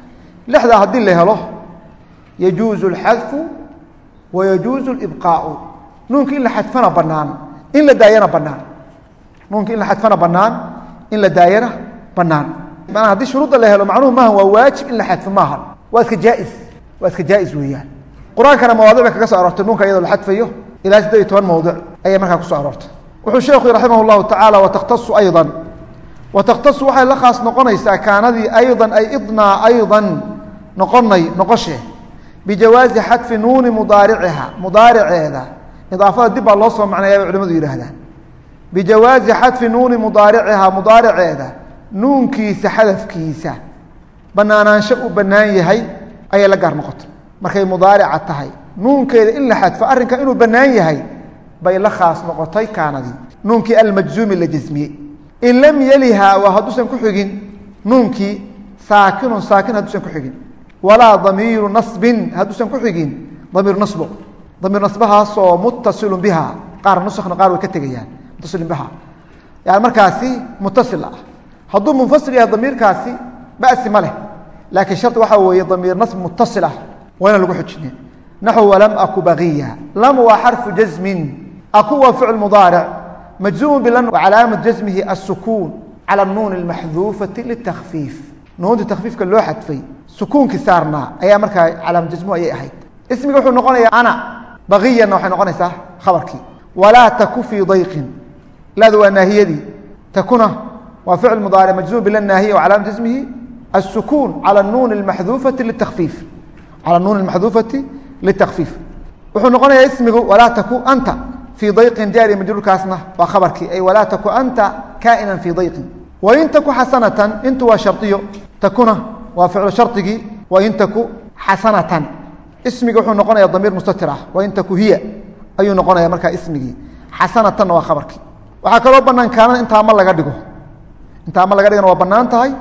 lixdaa haddii la helo yajuuzu اlxadfu wa yajuuzu اlibqaau nuunka in la xadfana banaan in la daayana banaan nuunka in la xadfana banaan in la daayana banaan manaa haddii shuruudda la helo macnuhu maaha waa waajib in la xadfo maaha. Waa iska jaais. Waa iska jaais weeyaan. Qur'aankana mawaadic bay kaga soo aroortay nuunka iyadoo la xadfayo ilaa siddeed iyo toban mawdic ayay markaa ku soo aroortay. Wuxuu sheekhu raximah llahu tacala wataktasu aydan. Wataktasu waxay la khaas noqonaysaa kaanadii aydan ay idnaa aydan noqonay noqoshe bijawaazi xadfi nuuni mudaariciha mudaariceeda. Idaafada dib baa loo soo macnaya bay culimadu yidhaahdaan. Bijawaazi xadfi nuuni mudaaricihaa mudaariceeda nuunkiisa xadafkiisa banaanaansho uu bannaan yahay ayay la gaar noqotay. Markay mudaarica tahay nuunkeeda in la xadfo arrinka inuu bannaan yahay bay la khaas noqotay kaanadii nuunkii almajzuumi la jasmiyey in lam yelihaa waa hadduusan ku xigin nuunkii saakinun saakin hadduusan ku xigin. Walaa damiiru nasbin hadduusan ku xigin damiiru nasbo damiir nasbahaasoo muttasilun biha. Qaar nuskhna qaar way ka tegayaan muttasilun biha. Yani markaasi muttasil ah. Hadduu munfasil yahay damiirkaasi basi ma leh. Laakiin shardi waxaa weeye damiir nasb muttasil ah waa lagu xujinin naxو walam aku bagiya lam waa xarfu jasmin aku waa ficl mudaaric majzuum bilan wacalaamat jasmihi الsukuun calى nuun اmaxduufati litakfiif nuuntii takfiifka loo xadfay sukuunkii saarnaa ayaa markaa calaama jasmu ayay ahayd ismiga wuxuu noqonayaa ana bagiyanna waxay noqonaysaa khabarkii walaa taku fii dayqin laadu waa naahiyadii takuna waa ficl mudaaric majzuum bilan naahiya wacalaamat jasmihi الsukuun calى nuun اmaxduufati litakfiif calى nuun اmaxduufati litakfiif wuxuu noqonayaa ismigu walaa taku anta fii dayqin jaari majruurkaasna waa khabarkii ay walaa taku anta kaainan fii dayqin wain taku xasanatan intu waa shariyo takuna waa ficlu shardigii wain taku xasanatan ismiga wuxuu noqonaya damiir mustatir ah wain taku hiya ayuu noqonaya markaa ismigii xasanatanna waa khabarkii waxaa kaloo banaan intaama laga dhigo intaama laga dhigana waa bannaan tahay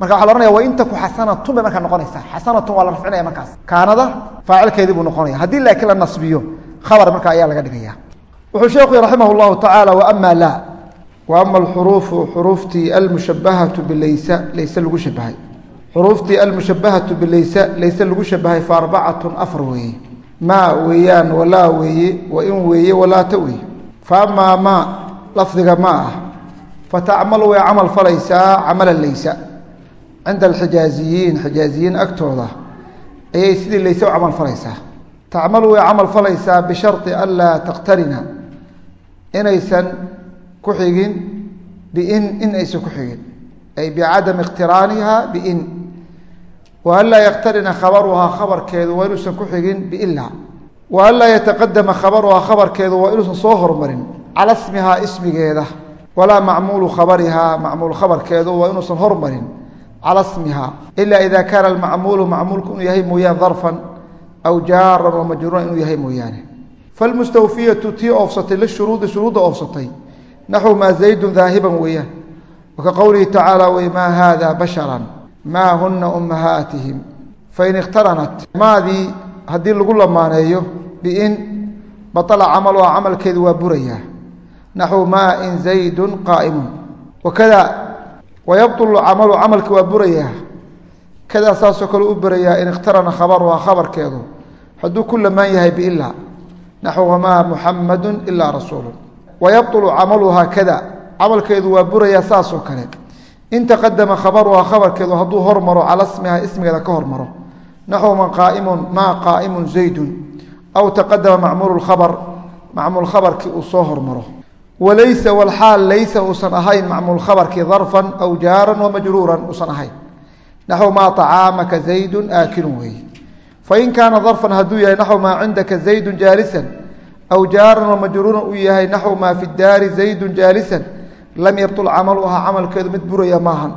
marka waa ohanaya wain taku xasanatun bay markaa noqonaysaa. Xasanatun waa la rafcinaya markaas. Kaanada faacilkeedii buu noqonaya. Haddii laakiin la nasbiyo khabar marka ayaa laga dhigaya wuxuu sheekhu raximah llahu tacaala waama laa. Wa ama alxuruufu xuruuftii almushabahatu bilaysa layse lagu shabahay xuruuftii almushabahatu bilaysa layse lagu shabahay fa arbacatun afar weeye. Maa weeyaan walaa weeye wain weeye walaata weeye. Fa amaa maa lafdiga ma ah. Fatacmalu way camal falaysaa camala laysa cinda alxijaaziyiin xijaaziyiin agtooda ayay sidii layse u camal falaysaa tacmalu way camal falaysaa bishari anlaa takhtarina inaysan ku xigin biin in aysan ku xigin ay bicadami ikhtiraaniha biin wa anlaa yakhtarina khabaruhaa khabarkeedu waa inuusan ku xigin biila wa anlaa yataqadama khabaruhaa khabarkeedu waa inuusan soo hormarin cala smihaa ismigeeda walaa macmuulu khabarihaa macmuul khabarkeedu waa inuusan hormarin cala smiha ila ida kaana almacmuulu macmuulku inuu yahay mooyaane darfan aw jaaran wa majruuran inuu yahay mooyaane. Falmustawfiyatu tii oofsatay lishuruudi shuruudda oofsatay naxwu maa zaydun daahiban weeyaan. Waka qowlihi tacaala wey maa haada basharan maa huna ummahaatihim. Fain ikhtaranat maadii haddii lagu lamaaneeyo biin baطala camaluha camalkeedu waa burayaa. Naxwu maa in zaydun qaa'imun. Wakada wayabطulu camalu camalki waa burayaa. kadaa saasoo kale u burayaa in ikhtarana khabaruhaa khabarkeedu hadduu ku lamaan yahay biila naxw wamaa muxamadu ilaa rasuulu wayabطulu camaluhaa kada camalkeedu waa burayaa saasoo kale in taqadama khabaruhaa khabarkeedu hadduu hormaro cala smiha ismigeeda ka hormaro naxw man qaaimun maa qaa'imun zaydun aw taqadama macmuulu khabr macmuul khabarkii uu soo hormaro walaysa walxaal laysa uusan ahayn macmuul khabarkii darfan aw jaaran wamajruuran uusan ahayn. Naxw maa طacaamaka zaydun aakilun weeye fain kaana darfan hadduu yahay naxw maa cindaka zaydun jaalisan aw jaaran wamajruuran uu yahay naxw maa fi daari zaydun jaalisan lam yabtul camaluhaa camalkeedu mid buraya maahan.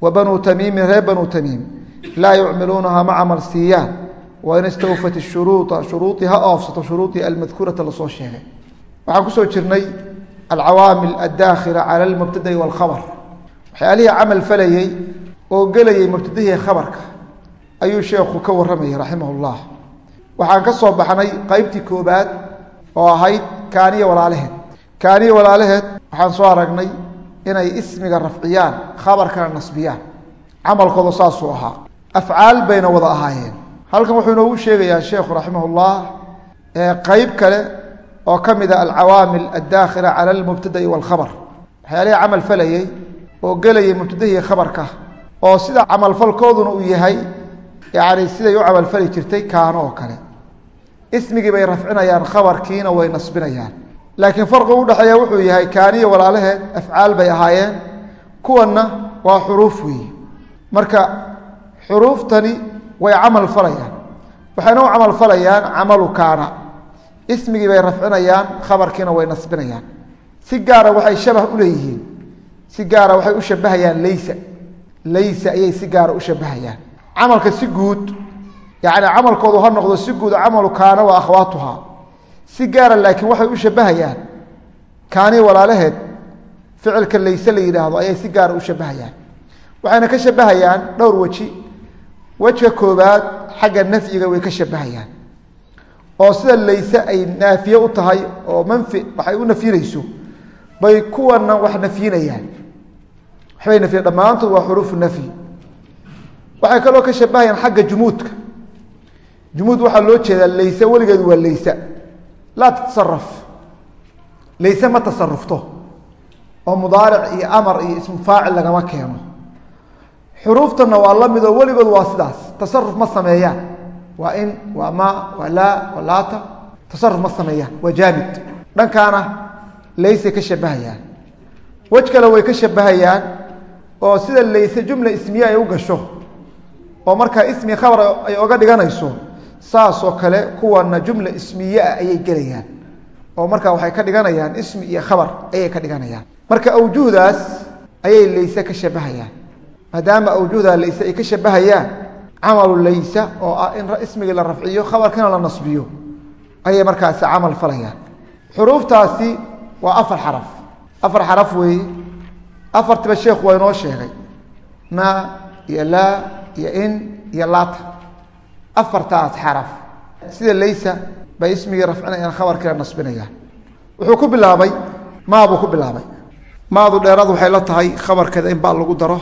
Wa banuu tamiimin reer banuu tamiim laa yucmiluunaha ma camal siiyaan. Wain istawfat shuruuطa shuruuii ha oofsato shuruuii almadkuurata la soo sheegay. Waxaan ku soo jirnay alcawaamil addaakhila cala almubtada'i walkhabar waxyaalihii camal falayey oo gelayay mubtadahii khabarka ayuu sheekhu ka warramayay raximah ullah waxaan ka soo baxnay qeybtii koobaad oo ahayd kaaniya walaalaheed kaaniya walaalaheed waxaan soo aragnay inay ismiga rafciyaan khabarkana nasbiyaan camalkooda saasuu ahaa afcaal bayna wada ahaayeen halkan wuxuu inoogu sheegayaa sheekhu raximah ullah qeyb kale oo ka mid a alcawaamil addaakhila cala almubtada'i walkhabar. Waxyaalihii camal falayey oo gelayay mubtadahii khabarka oo sida camalfalkooduna uu yahay yani siday u camalfali jirtay kaano oo kale. Ismigii bay rafcinayaan khabarkiina way nasbinayaan. Laakiin farqi udhexeeya wuxuu yahay kaaniya walaalaheed afcaal bay ahaayeen kuwanna waa xuruuf weeye marka xuruuftani way camal falayaan. Waxayna u camal falayaan camalu kaana ismigii bay rafcinayaan khabarkiina way nasbinayaan. Si gaara waxay shabah u leeyihiin si gaara waxay u shabahayaan laysa laysa ayay si gaara u shabahayaan. Camalka si guud yani camalkoodu ha noqdo si guud camalu kaana wa akhwaatuha. Si gaara laakiin waxay u shabahayaan kaanii walaalaheed ficilka layse la yidhaahdo ayay si gaara u shabahayaan. Waxayna ka shabahayaan dhowr weji. Wejka koobaad xagga nafyiga way ka shabahayaan oo sida layse ay naafiye u tahay oo manfi waxay u nafyinayso bay kuwana wax nafyinayaan. Waxbay nafyin dhammaantood waa xuruufu nafyi. Waxay kaloo ka shabahayaan xagga jumuudka. Jumuud waxaa loo jeedaa layse weligeedu waa layse. Laa tatasaraf layse ma tasarufto oo mudaaric iyo amar iyo ismu faacil lagama keeno. Xuruuftanna waa la mid oo weligood waa sidaas. Tasaruf ma sameeyaan waa in waa ma waa laa waa laata. Tasaruf ma sameeyaan waa jaamid. Dhankaana layse ka shabahayaan. Wej kale way ka shabahayaan oo sida layse jumla ismiye ay u gasho oo markaa ismi khabar ay oga dhiganayso saasoo kale kuwana jumla ismiye ah ayay gelayaan. Oo markaa waxay ka dhiganayaan ismi iyo khabar ayay ka dhiganayaan. Marka awjuhdaas ayay layse ka shabahayaan. Maadaama awjuhdaa layse ay ka shabahayaan camalu laysa oo ah in ismigii la rafciyo khabarkana la nasbiyo. Ayay markaasi camal falayaan. Xuruuftaasi waa afar xaraf. Afar xaraf weeye. Afartiba sheekhu waa inoo sheegay. Ma iyo laa iyo in iyo laata. Afartaas xaraf. Sida laysa bay ismigii rafcinayaan khabarkiina nasbinayaan. Wuxuu ku bilaabay maabuu ku bilaabay. Maadu dheeraad waxay la tahay khabarkeeda in baa lagu daro.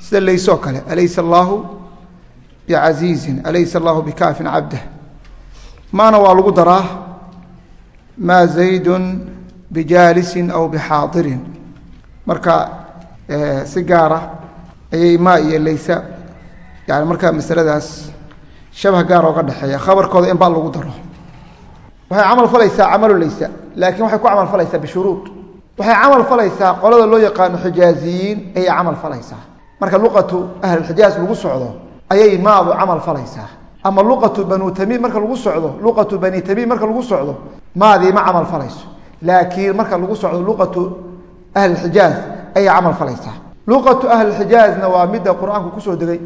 Sida layse oo kale alaysa allaahu bicasiizin alaysa allaahu bikaafin cabdah maana waa lagu daraa maa zaydun bijaalisin aw bixaadirin marka si gaara ayay maa iyo laysa yani markaa masaladaas shabah gaar ooga dhexeeya khabarkooda in baa lagu daro waxay camal falaysaa camalu laysa laakiin waxay ku camal falaysaa bishuruud waxay camal falaysaa qolada loo yaqaano xijaaziyiin ayay camal falaysaa marka luqatu ahlilxijaaz lagu socdo ayay maadu camal falaysaa. Ama luqatu banu tamiim marka lagu socdo luqatu bani tamiim marka lagu socdo maadii ma camal falayso. Laakiin marka lagu socdo luqatu ahlilxijaaz ayay camal falaysaa. Luqatu ahlilxijaazna waa midda qur'aanku ku soo degay.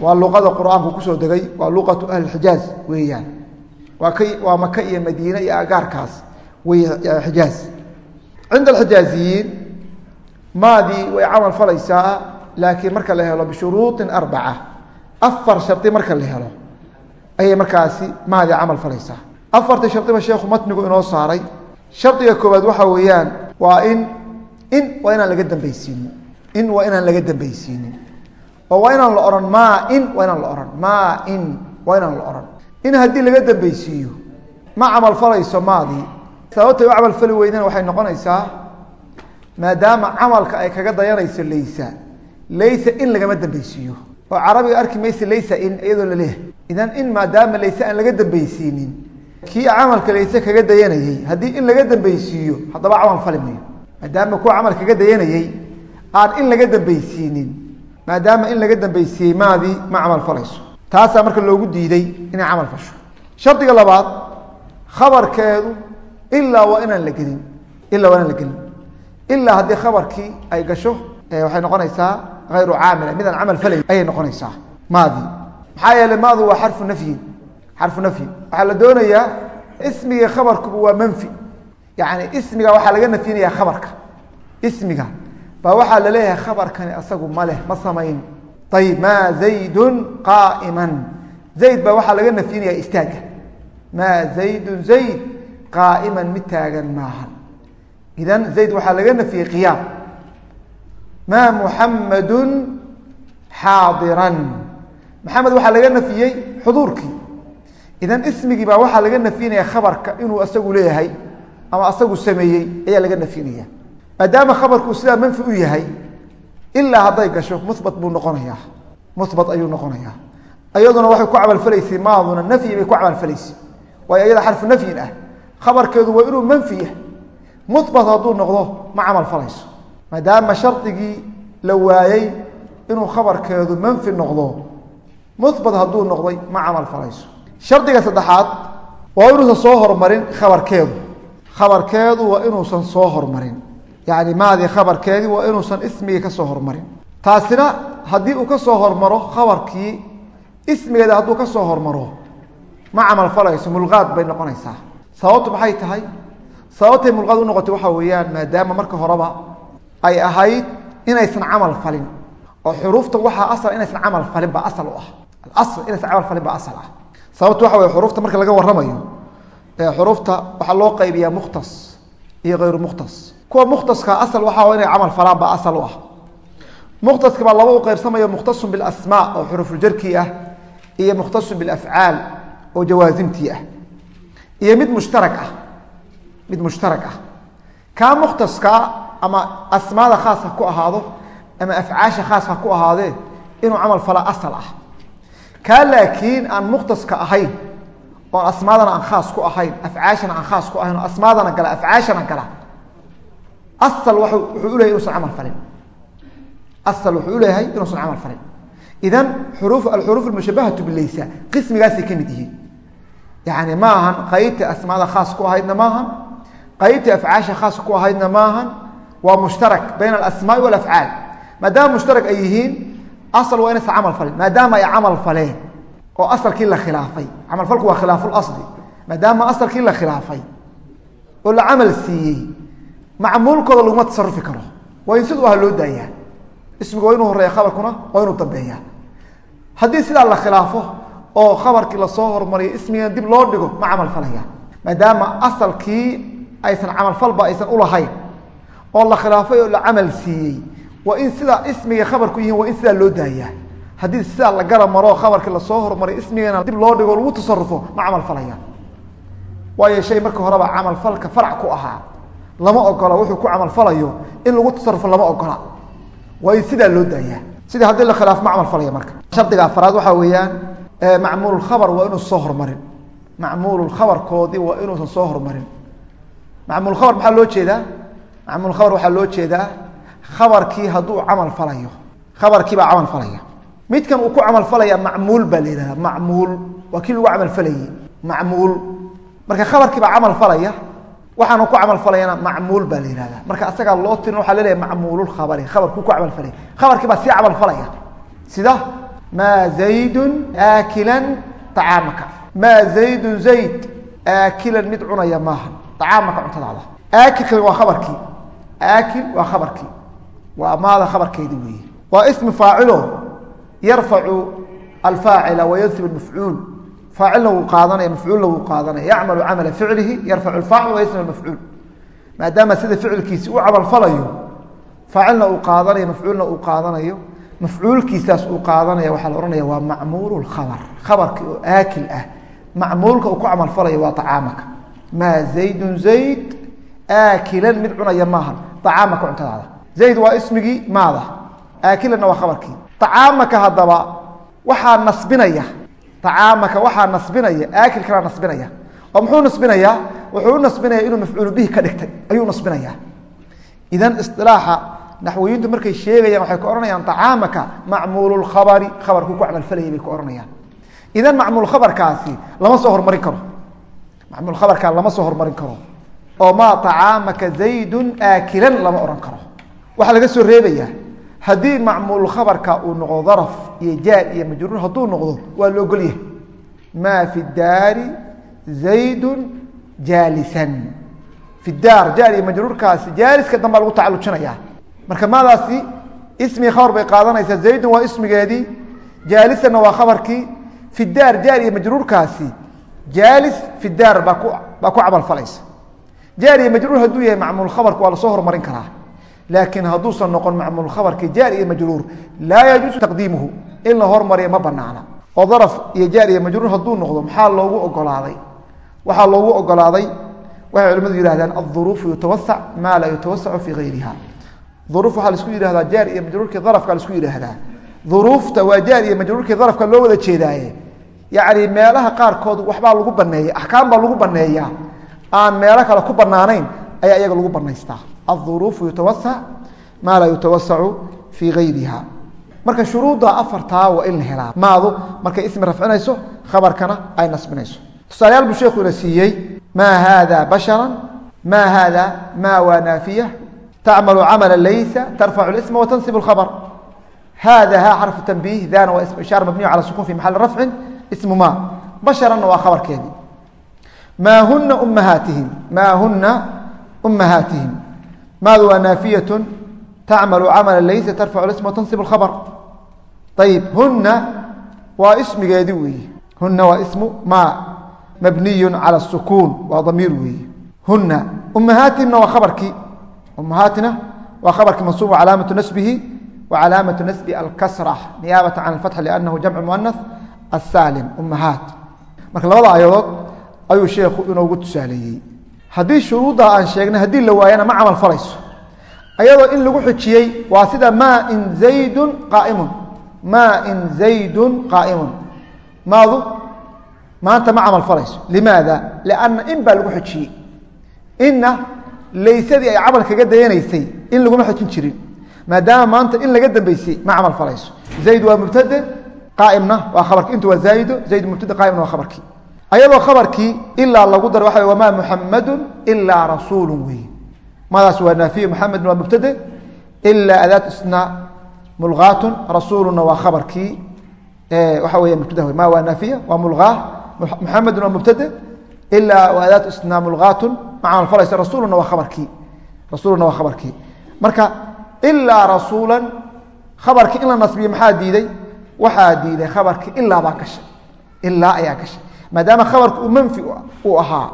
Waa luqada qur'aanku ku soo degay waa luqatu ahlilxijaaz weeyaan. Waa ka waa maka iyo madiine iyo agaarkaas wey xijaaz. Cinda alxijaaziyiin maadii way camal falaysaa laakiin marka la helo bishuruuطin arbaca afar shardi marka la helo ayay markaasi maadii camal falaysaa. Afartii shardiba sheekhu matnigu inoo saaray. Shardiga koowaad waxa weeyaan waa in in waa inaan laga dambaysiinin. In waa inaan laga dambaysiinin. Oo waa inaan la ohan maa in waa inaan la ohan maa in waa inaan la ohan in haddii laga dambaysiiyo ma camal falayso maadii sababtay u camal fali weydeen waxay noqonaysaa maadaama camalka ay kaga dayanayso laysa laysa in lagama dambaysiiyo. oo carabiga arki maysa laysa in iyadoo la leehay idan in maadaama layse aan laga dambaysiinin kii camalka layse kaga dayanayey haddii in laga dambaysiiyo haddaba camal fali mayo maadaama kuwa camal kaga dayanayey aan in laga dambaysiinin. Maadaama in laga dambaysiiyey maadii ma camal falayso. Taasaa marka loogu diiday inay camal fasho. Shardiga labaad khabarkeedu ilaa waa inaan la gelin. Ilaa waa inaan la gelin. Ilaa haddii khabarkii ay gasho waxay noqonaysaa hayru caamila. Midaan camal falay ayay noqonaysaa. Maadii maxaa yeeley maadu waa xarfu nafyin. Xarfu nafyin. Waxaa la doonayaa ismiga khabarkuba waa manfi. Yani ismiga waxaa laga nafyinaya khabarka. Ismiga. Baa waxaa la leeyahay khabarkani asagu ma ma samayn. Ayib maa zaydun qaaiman. Zayd baa waxaa laga nafyinaya istaaga. Maa zaydun zayd qaaiman mid taagan maahan. Idan zayd waxaa laga nafyey qiyaam maa muxamadun xaadiran. Maxamed waxaa laga nafiyey xuduurkii. Idan ismigii baa waxaa laga nafyinaya khabarka inuu asagu leeyahay ama asagu sameeyey ayaa laga nafyinaya maadaama khabarku sidaa manfi u yahay ilaa hadday gasho muhbat buu noqonayaa. Muhbat ayuu noqonayaa. Iyaduna waxay ku camalfalaysay maaduna nafyi bay ku camalfalaysay waayo iyada xarfu nafyin ah khabarkeedu waa inuu manfi yahay. Muhbat hadduu noqdo ma camal falayso maadaama shardigii la waayey inuu khabarkeedu manfi noqdo muhbat hadduu noqday ma camal falayso shardiga saddexaad waa inuusan soo hormarin khabarkeedu. Khabarkeedu waa inuusan soo hormarin. Yacni maadii khabarkeedii waa inuusan ismigii ka soo hormarin. Taasina haddii uu ka soo hormaro khabarkii ismigeeda hadduu ka soo hormaro ma camal falayso mulqaad bay noqonaysaa. Sababtu maxay tahay? Sababtay mulqaad u noqotay waxaa weeyaan maadaama marka horeba ay ahayd inaysan camal falin. Oo xuruufta waxaa asal inaysan camal falin baa asal u ah. Alasl inaysan camal falin baa asal ah. Sababtu waxa wey xuruufta marka laga warramayo xuruufta waxaa loo qaybiyaa mukhtas iyo hayru mukhtas. Kuwa mukhtaska asal waxaa inay camal falaan baa asal u ah. Mukhtaska baa laba u qaybsamaya mukhtasun bilasmaa oo xuruufuljarkii ah iyo mukhtasun bilafcaal oo jawaasimtii ah. Iyo mid mushtarak ah mid mushtarak ah. Kaa mukhtaskaa ama asmaada khaas ha ku ahaado ama afcaasha khaas ha ku ahaadee inuu camal fala asal ah. Kaa laakiin aan mukhtaska ahayn oon asmaadana aan khaas ku ahayn afcaashana aan khaas ku ahayn oo asmaadana gala afcaashana gala asal wuxuu uleyahay inuusan camal falin. Asal wuxuu uleeyahay inuusan camal falin. Idan xuruf alxuruuf almushabahatu bilaysa qismigaasay ka mid yihiin. Yani ma ahan qaybta asmaada khaas ku ahaydna maahan qaybta afcaasha khaas ku ahaydna maahan waa mushtarak bayna alasmaai walafcaal maadaama mushtarak ay yihiin asal waa inaysan camal falin maadaama ay camal faleen oo asalkii la khilaafay. Camalfalku waa khilaafulasli maadaama asalkii la khilaafay oo la camal siiyey macmuulkooda laguma tasarufi karo. Waa in siduu ah loo daayaa. Ismigu waa inuu horreeya khabarkuna waa inuu dambeeya haddii sidaa la khilaafo oo khabarkii la soo hormariyo ismigan dib loo dhigo ma camal falaya maadaama asalkii aysan camalfalba aysan ulahayn oo la khilaafay oo la camal siiyey. Waa in sidaa ismiga khabarku yihiin waa in sidaa loo daayaa. Haddii sidaa la gara maro khabarkii la soo hormariyo ismigana dib loo dhigo lagu tasarufo ma camal falaya waayo shay marka horeba camalfalka farac ku ahaa. Lama ogola wuxuu ku camalfalayo in lagu tasarufo lama ogola. Waa in sidaa loo daayaa. Sidii haddii la khilaafo ma camal falaya marka. Shardiga afraad waxaa weeyaan macmuulkhabar waa inuusan soo hormarin. Macmuululkhabarkoodii waa inuusan soo hormarin. Macmuulkhabar maxaa loo jeedaa macmuulkhabar waxaa loo jeedaa khabarkii hadduu camal falayo. Khabarkii baa camal falaya. Midkan uu ku camal falaya macmuul baa la macmuul. Waa kii lagu camal falayey macmuul. Marka khabarkii baa camal falaya waxaanu ku camal falayana macmuul baa la yihahda marka asagaa loo tirin waxaa leleeyahay macmuululkhabari khabarkuu ku camal falaya. Khabarkii baa sii camal falaya. Sida maa zaydun aakilan acaamaka maa zaydun zayd aakilan mid cunaya maaha. Acaamaka cuntadaada. Aakilkan waa khabarkii aakil waa khabarkii. Waa maada khabarkeedii weeye. Waa ismi faacilo yarfacu alfaacila wayansib mafcuul faacilna wuu qaadanaya mafcuulna wuu qaadanaya. Yacmalu camala ficlihi yarfacu alfaacil wayansib mafcuul maadaama sida ficilkiisi u camalfalayo faacilna uu qaadanayo mafcuulna uu qaadanayo mafcuulkiisaas uu qaadanaya waxaa la ohanaya waa macmuul khabar. Khabarkii oo aakil ah macmuulka uu ku camalfalayo waa acaamaka maa zaydun zayd aakilan mid cunaya maaha acaamaka cuntadaada. Zayd waa ismigii maada. Aakilanna waa khabarkii. Acaamaka haddaba waxaa nasbinaya. Acaamaka waxaa nasbinaya. Aakilkana nasbinaya. Oo muxuu nasbinayaa wuxuu u inuu mafcuulu ka dhigtay. Ayuu nasbinayaa idan isilaaxa naxwiyiintu markay sheegayaan waxay ku ohanayaan acaamaka macmuul khabari. Khabarkuu ku camalfalayay bay ku ohanayaan idan macmuul lama soo hormarin karo. Macmuul lama soo hormarin karo oo maa acaamaka zaydun aakilan lama ohan karo waxaa laga soo reebaya haddii macmuul khabarka uu noqdo daraf iyo jaar iyo majruur hadduu noqdo waa la ogolyahay maa fi daari zaydun jaalisan fi daar jaar iyo majruurkaasi jaaliska dambaa lagu tacalujinaya marka maadaasi ismigii khabar bay qaadanaysaa zaydun waa ismigeedii jaalisanna waa khabarkii fi daar jaar iyo majruurkaasi jaalis fi daar baa ku baa ku camalfalaysa jaar iyo majruur hadduu yahay macmuul khabarka waa la soo hormarin karaa. Laakiin hadduusan noqon macmuul khabarki jaar iyo majruur laa yajuusu taqdiimuhu. In la hormariya ma banaana oo daraf iyo jaar iyo majruur hadduu noqdo maxaa loogu ogolaaday? Waxaa loogu ogolaaday waxay culimadu yihahdaan alduruufu yutawasac maa laa yutawasacu fii gayriha duruuf waxaa la isku yihahdaa jaar iyo majruurkii darafka la isku yidhaahdaa. Duruufta waa jaar iyo majruurkii darafka loo wada jeedaaye. Yacni meelaha qaarkood waxbaa lagu baneeya axkaam baa lagu baneeyaa aan meelo kale ku banaanayn ayaa iyaga lagu banaystaa aلظuruufu yutawasac maa laa yutawasacu fii gayriha marka shuruudda afartaa waa in la helaa maadu markay ismi rafcinayso khabarkana ay nasbinayso tusaalayaal buu sheekhu ina siiyey maa haada bashara maa haada maa waa naafiya tacmalu camala laysa tarfacu اsma watansib اkhabr hada ha xarfu tanbiih dana waa ism ishaara mabniyu cala sukun fi maxali rafcin ismu ma basharanna waa khabarkeedii maa huna ummahaatihim maa huna ummahaatihim maadu waa naafiyatu tacmalu camala laysa tarfacu isma watansib اkhabr ayib huna waa ismigeedii weeye huna waa ismu ma mabniyu cala sukuun waa damiir weeye huna ummahaatihimna waa khabarkii. Umahaatina waa khabarkii mansuub calaamatu nasbihi wa nasbi alkasra niyaabata can alfatx liannahu jamcu muanath asaalim ummahaat. Marka labada aayadood ayuu sheekhu inoogu tusaaleeyey. Haddii shuruuddaa aan sheegnay haddii la waayana ma camal falayso. Ayadoo in lagu xujiyey waa sida maa in zaydun qaaimun. Maa in zaydun qaa'imun. Maadu maanta ma camal falayso. Limaada? Lianna in baa lagu xujiyey. Inna laysadii ay camal kaga dayanaysay in laguma xojin jirin. Maadaama maanta in laga dambeysay ma camal falayso. Zayd waa mubtade qaaimna waa khabarki intu waa zaa'ido zayd mubtade qaa'imna waa khabarkii ayadoo khabarkii ilaa lagu daro waxa wamaa muxamadun ilaa rasuulu weeye. Madaas waa naafiye muxamedun waa mubtade ilaa adaat isna mulgaatun rasuuluna waa khabarkii waxa weya mubtada ma waa naafiya waa mulgaa muxamedun waa mubtade ilaa adaat isna mulgaatun ma camal falaysa rasuuluna waa khabarkii rasuuluna waa khabarkii. Marka ilaa rasuula khabarkii in la nasbiye maxaa diiday? Waxaa diiday khabarkii ilaa baa gashay ilaa ayaa gashay maadaama khabarku uu manfi uu ahaa.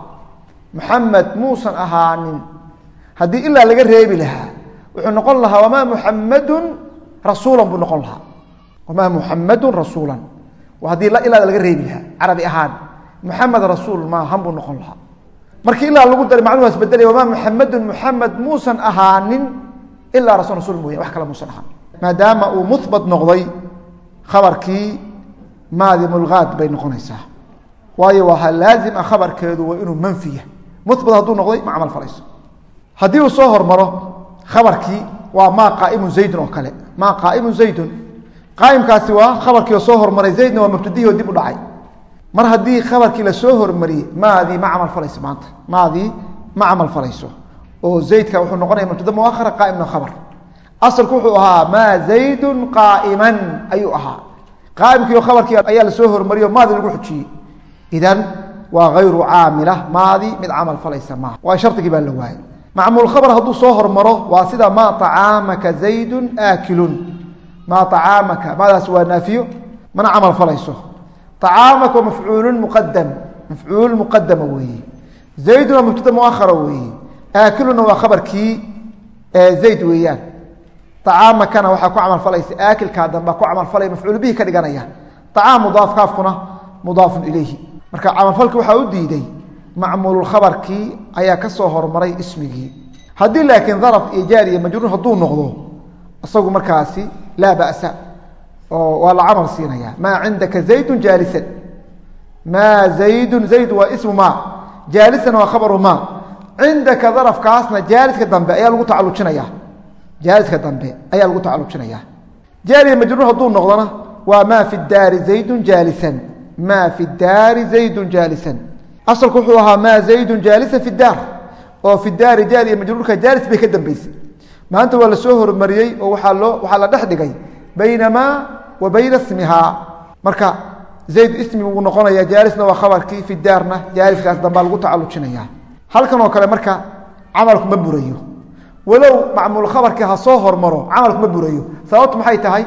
Muxamed muusan ahaanin. Haddii ilaa laga reebi lahaa wuxuu noqon lahaa wamaa muxamadun rasuula buu noqon lahaa. Wamaa muxamadun rasuula haddii ilaa laga reebi lahaa carabi ahaan. Muxamed rasuul maahan buu noqon lahaa. Markii ilaa lagu daray macnuhaas bedelay wamaa muxamadun muxamed muusan ahaanin ilaa rasul rasul mooya wax kale muusan ahaan. Maadaama uu muhbat noqday khabarkii maadi mulgaad bay noqonaysaa waayo waa laazim ah khabarkeedu waa inuu manfiya muhbat hadduu noqday ma camal falayso haddii uu soo hormaro khabarkii waa maa qaaimun zaydun oo kale. Maa qaaimun zaydun. Qaaimkaasi waa khabarkiio soo hormaray zaydna waa mubtadihii oo dib u dhacay. Mar haddii khabarkii la soo hormariyey maadii ma camal falayso maanta. Maadii ma camal falayso oo zaydka wuxuu noqonaya mubtada muahara qaaimna khabar. Asalku wuxuu ahaa maa zaydun qaa'iman ayuu ahaa. Qaaimkiio khabarkii ayaa la soo hormariyo maadii lagu xujiyey idan waa hayru caamila maadii mid camal falaysa maaha. Waa shardigii baa la waayay. Macmuul khabar hadduu soo hormaro waa sida maa acaamaka zaydun aakilun. Maa acaamaka maadaas waa naafiyo mana camal falayso. Acaamaka mafcuulu muqadam mafcuul muqadama weeye. Zayduna mubtada muahara weeye. Aakiluna waa khabarkii zayd weeyaan. Acaamakana waxaa ku camal falaysa aakilkaa dambaa ku camal falaya mafcuul bihi ka dhiganaya. Acaam mudaaf kaafkuna mudaafun ilayhi marka camalfalki waxaa u diiday macmuululkhabarkii ayaa ka soo hormaray ismigii. Haddii laakiin daraf iyo jaar iyo majruur hadduu noqdo isagu markaasi laa ba'sa oo waa la camal siinaya maa cindaka zaydun jaalisan. Maa zaydun zayd waa ismu ma jaalisan waa khabaru ma cindaka darafkaasna jaaliska dambe ayaa lagu tacalujinaya. Jaaliska dambe ayaa lagu tacalujinaya. Jaar iyo majruur hadduu noqdona waa maa fi daari zaydun jaalisan maa fi daari zaydun jaalisan. Asalku wuxuu ahaa maa zaydun jaalisan fi daar oo fi daari jaar iyo majruurka jaalis bay ka dambeysay maanta waa la soo hormariyey oo waaa loo waxaa la dhex dhigay baynamaa wa bayna smihaa marka zayd ismi buu noqonaya jaalisna waa khabarkii fi daarna jaaliskaas dambaa lagu tacalujinaya halkan oo kale marka camalku ma burayo. Walow macmuul khabarkii ha soo hormaro camalku ma burayo. Sababtu maxay tahay?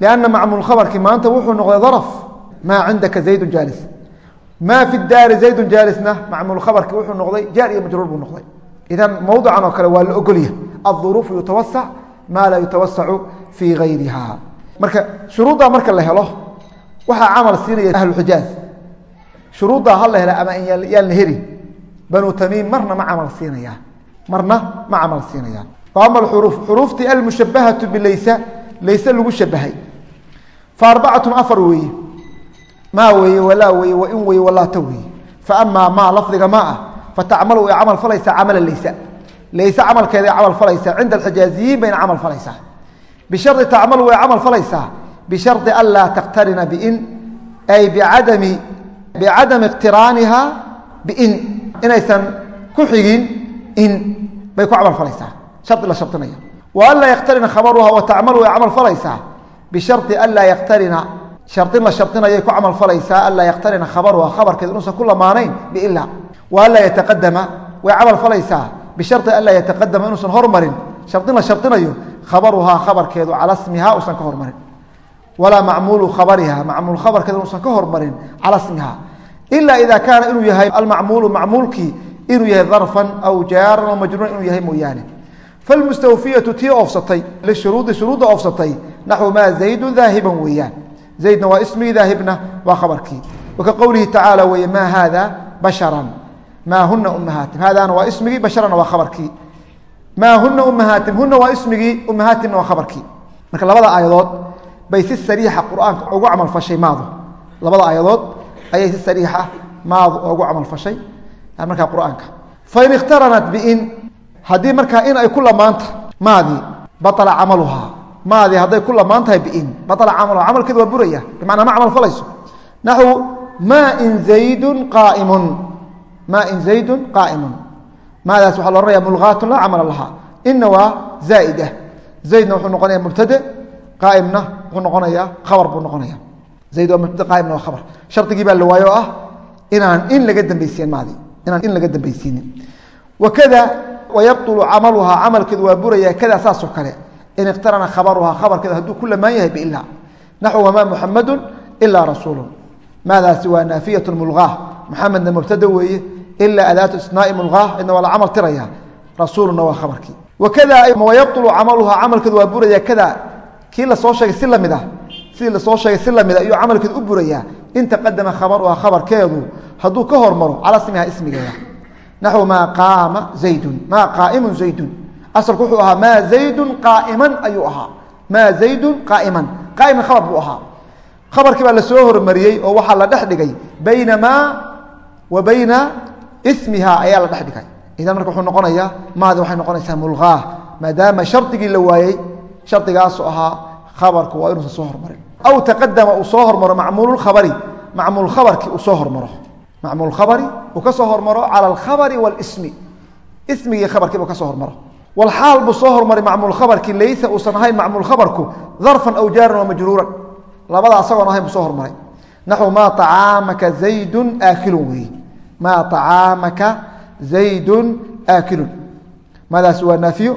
Lianna macmuul khabarkii maanta maa cindaka zaydun jaalis. Maa fi daari zaydun jaalisna macmuul khabarkii wuxuu noqday jaar iyo majruur buu noqday. Idan mowdican oo kale waa la ogolya aلظuruufu yutawasac maa laa yutawasacu fii gayriha marka shuruuddaa marka la helo waxaa camal siinaya ahluxijaaz shuruuddaa ha la hela ama yaan la helin banu tamiim marna ma camal siinayaan marna ma camal siinayaan ama xuruuf xuruuftii almushabahatu bilaysa layse lagu shabahay. Fa arbacatun afar weeye maa weeye walaa weeye wain weeye walaata weeye fa amaa maa lafdiga maa ah fatacmalu way camal falaysaa camala laysa. Layse camalkeeda ay camal falaysaa cinda alxijaaziyiin bayna camal falaysaa bishari tacmalu way camal falaysaa bishari anlaa takhtarina bin ay biadami bicadami iqtiraaniha bin inaysan ku xigin in bay ku camal falaysaa. Hari la sharinaya wa anlaa yaktarina khabaruha wa way camal falaysaa bishari anlaa yaktarina sharin la sharinayay ku camal falaysaa anlaa yaktarina khabaruha khabarkeed inuusan ku lamaanayn bila wa anlaa yataqadama way camal falaysaa bishari anlaa yataqadama inuusan hormarin. Sharin la sharinayo khabaruhaa khabarkeedu cala smiha usan ka hormarin. Walaa macmuulu khabariha macmuul khabarkeedu inuusan ka hormarin cala smiha ila ida kaana inuu yahay almacmuulu macmuulkii inuu yahay darfan aw jaaran aw majruuran inuu yahay mooyaane. Falmustawfiyatu tii oofsatay lishuruudi shuruudda oofsatay naxwu maa zaydu daahiban weeyaan zaydna waa ismigii daahibna waa khabarkii waka qowlihi tacaala weeye maa haada basharan maa huna umahaatim haadaana waa ismigii basharana waa khabarkii maa huna umahaatim huna waa ismigii umahaatimna waa khabarkii marka labada aayadood bay si sariixa qur'aanka ugu camalfashay maadu labada aayadood ayay si sariixa maadu ugu camalfashay markaa qur'aanka fain maadii hadday ku lamaan tahay bin baala camaluha camalkeedu waa buraya bimacnaa ma camal falayso. Naxwu maa in zaydun qaaimun. Maa in zaydun qaa'imun. Maadaas waxaa lo ohanaya mulgaatun laa camala lahaa. Ina waa zaa'idah zaydna wuxuu noqonaya mubtade qaaimna wuxuu noqonayaa khabar buu noqonaya zayd waa mubtade qaaimna waa khabar. Shardigii baa la waayo o ah inaan in laga dambaysiin maadi inaan in laga dambaysiinin. Wakada wayabطulu camaluhaa camalkeedu waa buraya kada saasoo kale in ikhtarana khabaruhaa khabarkeeda hadduu ku lamaan yahay bila naxw wamaa muxamadu ilaa rasuulu maadaasi waa naafiyat mulgaa muxamedna mubtada weeye ilaa adaatu isnaai mulgaa cidna waa la camal tiraya rasuuluna waa khabarkii. Wakada wayabطulu camaluhaa camalkeedu waa buraya kada kii la soo sheegay si la mid ah sidii la soo sheegay si la mid a iyuu camalkeedu u burayaa. In taqadama khabaruhaa khabarkeedu hadduu ka hormaro calaa smiha ismigeeda. Naxw maa qaama zaydun maa qaaimun zaydun asalku wuxuu ahaa maa zaydun qaaiman ayuu ahaa. Maa zaydun qaaiman. Qaaiman khabar buu ahaa. Khabarkii baa la soo hormariyey oo waxaa la dhex dhigay bayna maa wa bayna ismiha ayaa la dhex dhigay. Idan marka wuxuu noqonayaa maadi waxay noqonaysaa mulgaah maadaama shardigii la waayey shardigaasu ahaa khabarku waa inuusan soo hormarin. Aw taqadama uu soo hormaro macmuulkhabari macmuul uu soo hormaro. Macmuul khabari uu ka soo hormaro cala alkhabari walismi ismigii khabarkii buu ka soo hormaro walxaal buu soo hormaray macmuul khabarkii laysa uusan ahayn macmuul khabarku darfan aw jaaran wa majruuran. Labada asagoon ahayn buu soo hormaray. Naxwu maa acaamaka zaydun aakilun weeye maa acaamaka zaydun aakilun. Maadaas waa naafiyo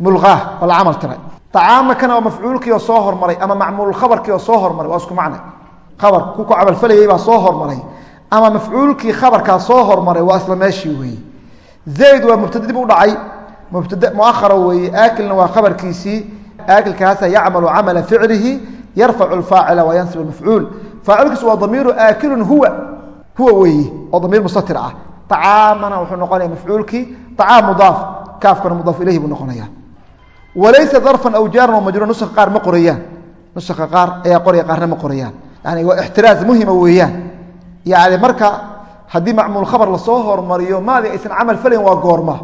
mulgaah oo la camal tiray. Acaamakana waa mafcuulkii oo soo hormaray ama macmuul khabarkii oo soo hormaray waa isku macna khabar ku camalfalayay baa soo hormaray ama mafcuulkii khabarkaa soo hormaray waa isla waa mubtade muahara weeye aakilna waa khabarkiisii aakilkaasa yacmalu camala ficlihi yarfacu lfaacila wa yansib mafcuul faacilkiisu waa damiiru aakilun huwa huwa weeye oo damiir mustatir ah. Acaamana wuxuu noqonaya mafcuulkii acaam mudaaf kaafkana mudaaf ilayhi buu noqonaya walaysa darfan aw jaaran majruur nuska qaar ma qorayaan. Nuska qaar ayaa qoraya qaarna ma qorayaan. Yani waa ixtiraaz muhima weeyaan. Yani marka haddii macmuul khabar la soo hormariyo maadi aysan camal falayn waa goorma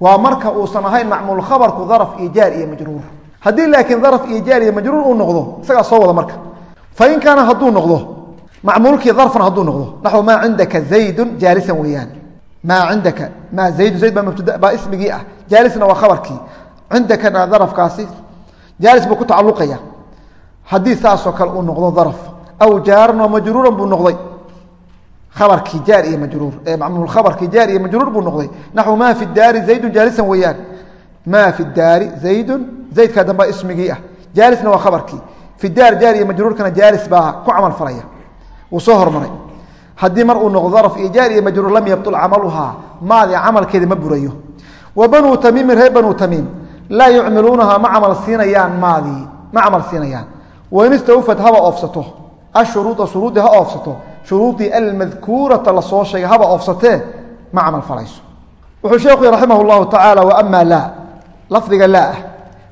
waa marka uusan ahayn macmuul khabarku daraf iyo jaar iyo majruur. Haddii laakiin daraf iyo jaar iyo majruur uu noqdo isagaa soo wada marka. Fain kaana hadduu noqdo macmuulkii darfan hadduu noqdo naxw maa cindaka zaydun jaalisan weeyaan. Maa cindaka maa zaydun zayd baa baa ismigii ah. Jaalisna waa khabarkii. Cindakana darafkaasi jaalis buu ku tacaluqaya haddii saasoo kale uu noqdo daraf. Aw jaaran oo majruuran buu noqday abarkii jaar iyo majruur. Khabarkii jaar iyo majruur buu noqday. Naxwu maa fi daari zaydun jaalisan weeyaan. Maa fi daari zaydun zaydkaa dambaa ismigii ah. Jaalisna waa khabarkii. Fi daar jaar iyo majruurkana jaalis baa ku camal falaya. Wuu soo hormaray. Haddii mar uu noqdo daraf iyo jaar iyo majruur lam yabtul camaluhaa maadi camalkeeda ma burayo. Wa banuu tamiimin reer banuu tamiim laa yucmiluunaha ma camal siinayaan maadii ma camal siinayaan. Wain istawfat haba oofsato. Ashuruuda oofsato shuruudii almadkuurata la soo sheegay haba oofsatee ma camal falayso. Wuxuu sheekhu raximah llahu tacaala waama laa lafdiga laa ah.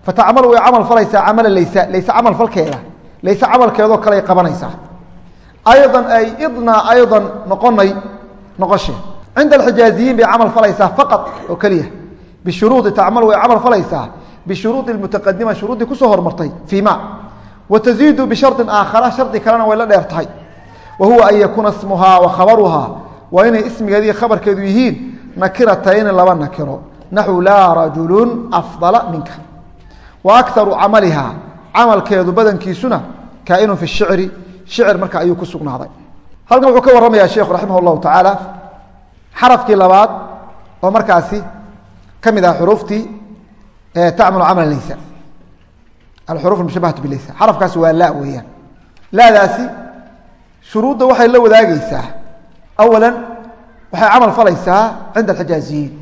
Fatacmalu way camal falaysaa camala laysa layse camal falkeeda layse camalkeedoo kale ay qabanaysaa. Aydan ay idnaa aydan noqonay noqoshe. Cinda alxijaaziyiin bay camal falaysaa faqad oo keliya. Bishuruudi tacmalu way camal falaysaa bishuruudi mutaqadima shuruuddii ku soo hormartay fii wa taziidu bisharin aakhara shardi kalena way la dheer tahay wa huwa an yakuuna smuhaa wa khabaruhaa waa inay ismigeedii khabarkeedu yihiin nakiratayni laba nakiro naxu laa rajulun afdala minka. Wa akaru camalihaa camalkeedu badankiisuna kaainun fi shicri shicir marka ayuu ku sugnaaday. Halkan wuxuu ka warramayaa sheekhu raximah llahu tacaala xarafkii labaad oo markaasi ka mid ah xuruuftii tacmalu camala laysa alxuruuf mushabahatu bilaysa xarafkaasi waa la weeyaan shuruudda waxay la wadaageysaa awala waxay camal falaysaa cinda alxijaaziyiin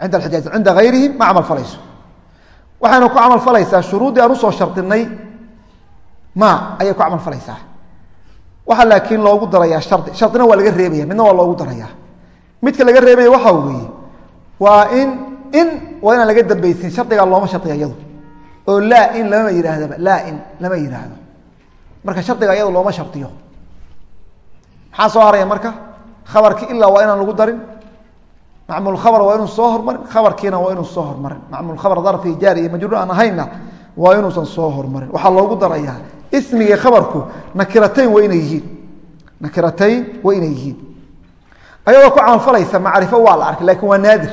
cinda alxijaaziyin cinda gayrihim ma camal falayso. Waxayna ku camal falaysaa shuruuddii aan u soo shardinay ma ayay ku camal falaysaa. Waxaa laakiin loogu darayaa shardi shardina waa laga reebaya midna waa loogu darayaa. Midka laga reebaya waxaa weeye waa in in waa inaan laga dambeysin shardigaa looma shardiga iyadu. Oo laa in lama yidhaahdaba laa in lama yidhaahdo. Marka shardiga iyadu looma shardiyo maxaa soo haraya marka? Khabarkii ilaa waa inaan lagu darin. Macmuulkhabar waa inuu soo hormarin. Khabarkiina waa inuu soo hormarin. Macmuulkhabar darfi jaari iyo majruur aan ahayna waa inuusan soo hormarin. Waxaa loogu darayaa ismigii khabarku nakiratayn waa inay yihiin. Nakiratayn waa inay yihiin. Ayadoo ku camalfalaysa macrifo waa la arkay laakiin waa naadir.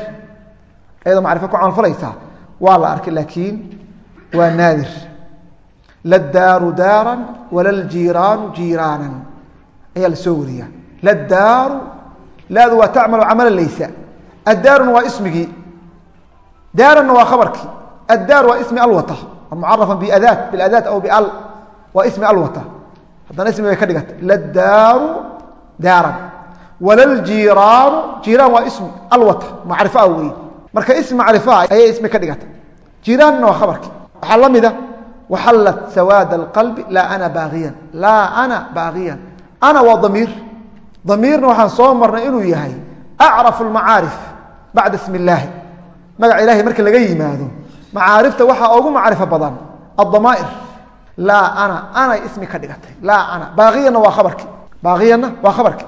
Ayadoo macrifo ku camalfalaysa waa la arkay laakiin waa naadir. La daaru daaran wala ljiiraanu jiiraanan ayaa la soo wariya ladaaru laadu waa tacmalu camala laysa. Addaaruna waa ismigii daaranna waa khabarkii addaar waa ismi alwata. Mucarafa biadaat biadaat aw bial. Waa ismi alwata. Haddana ismi bay ka dhigatay. Ladaaru daaran. Walaljiiraanu jiiraan waa ismi alwata. Macrifaa wey marka ismi macrifaa ayay ismi ka dhigatay. Jiiraanna waa khabarkii waxaa la mida waxallat sawaad alqalbi laa ana baagiyan laa ana baagiyan ana waa damiir. Damiirna waxaan soo marnay inuu yahay acrafu lmacaarif bacda ismi illaahi. Magaca ilahay marka laga yimaado macaarifta waxaa ugu macrifo badan addamaa'ir. Laa ana anay ismi ka dhigatay. Laa ana. Baaqiyanna waa khabarkii baaqiyanna waa khabarkii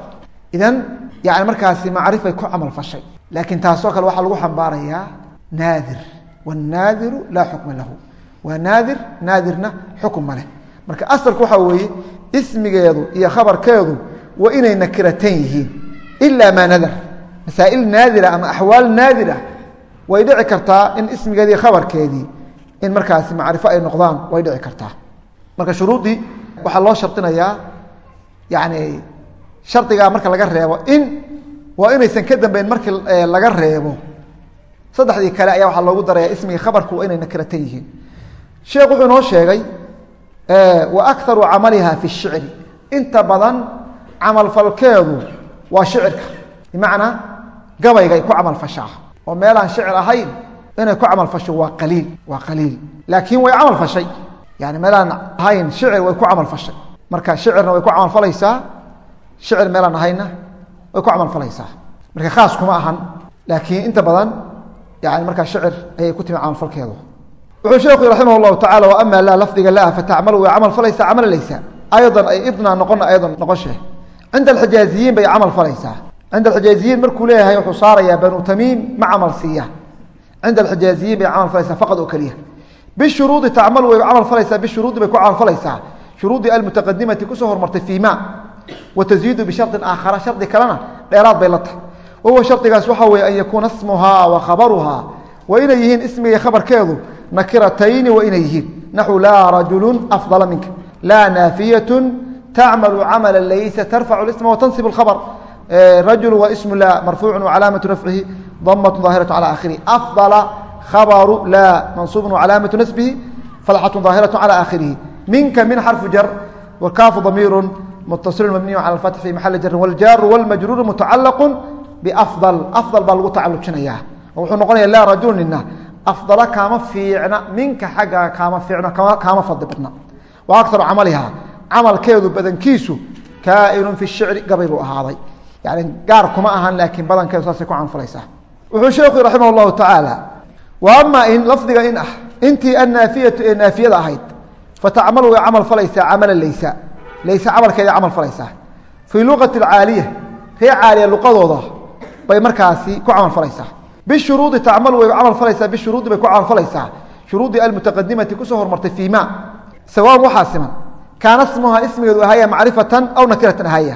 idan yani markaasi macrifay ku camal fashay. Laakiin taasoo kale waxaa lagu xambaarayaa naadir. Wاnaadiru laa xukma lahu. Waa naadir naadirna xukm ma leh. Marka asalku waxaa ismigeedu iyo khabarkeedu waa inay nakiratan yihiin. Ila maa nadar. Masaa'il naadira ama axwaal naadira way dhici kartaa in ismigeedii khabarkeedii in markaasi macrifo ay noqdaan way dhici kartaa. Marka shuruuddii waxaa loo shardinayaa yani shardigaa marka laga reebo in waa inaysan ka dambeyn markii laga reebo. Saddexdii kale ayaa waxaa loogu daraya ismigii khabarku waa inay nakiratan yihiin. Sheekh wuxuu inoo sheegay wa akaru camaliha fi shicri. Inta badan camalfalkeedu waa shicirka. Bimacnaa gabaygay ku camalfashaa oo meelaan shicir ahayn inay ku camalfasho waa qaliil waa qaliil. Laakiin way camal fashay. Yani meelaan ahayn shicir way ku camalfashay marka shicirna way ku camalfalaysaa shicir meelaan ahayna way ku camalfalaysaa marka khaas kuma ahan. Laakiin inta badan yani markaa shicir ayay ku timi camalfalkeedu wuxuu sheekhu raximah llahu tacala wa ama laa lafdiga laa fatacmalu way camal falaysaa camal laysa aydan ay idnaa noqona aydan noqoshe. Cinda alxijaaziyiin bay camal falaysaa. Cinda alxijaaziyiin markuu leeyahay wuxuu saarayaa banu tamiim ma camal siiya. Cinda alxijaaziyiin bay camal falaysaa faqad oo keliya. Bishuruudi tacmalu way camal falaysaa bishuruudi bay ku camal falaysaa. Shuruudii almutaqadimati ku soo hormartay fii ma wa taziidu bisharin aakhara shardi kalena dheeraad bay la tahay. Wahuwa shardigaas waxaa weeye an yakuuna smuhaa wa khabaruhaa. Waa inay yihiin ismiga khabarkeedu nakiratayni waa inay yihiin. Naxu laa rajulu afdala minka. Laa naafiyatu tacmalu camala laysa tarfacu isma watansib اkhabr e, rajulu waa ismu laa marfuucu wacalaamatu rafcihi damatu daahiratu cala akhirihi afdala khabaru laa mansuubun wacalaamatu nasbihi falxatu daahiratu cala aakhirihi. Minka min xarfu jar wakaafu damiiru mutasilu mabniyu cala alfatx fi maxali jarin waljaaru wاlmajruuru mutacalaqu bafdal afdal. Baa lagu tacaluqinaya wuxuu noqonaya laa rajulu nina afdala kaama fiicna minka xaggaa kaama fiicno kaama fadli badna wa akaru camaliha camalkeedu badankiisu kaainun fi shicri gabay buu ahaaday yani gaar kuma ahan laakiin badankeedu saasay ku canfalaysaa wuxuu sheekhu raximah llahu tacaala wa ama in lafdiga in ah intii annaafiyatu ee naafiyada ahayd fatacmalu way camal falaysaa camala laysa laysa camalkeeda camal falaysaa fii luqati alcaaliya ree caaliya luqadooda bay markaasi ku camal falaysaa bishuruudi tacmalu way camal falaysaa bishuruudi bay ku camal falaysaa shuruudii almutaqadimati ku soo hormartay fii ma sawaan waxaa siman kaana smuha ismigeedu ahaya macrifatan aw nakiratan ahaya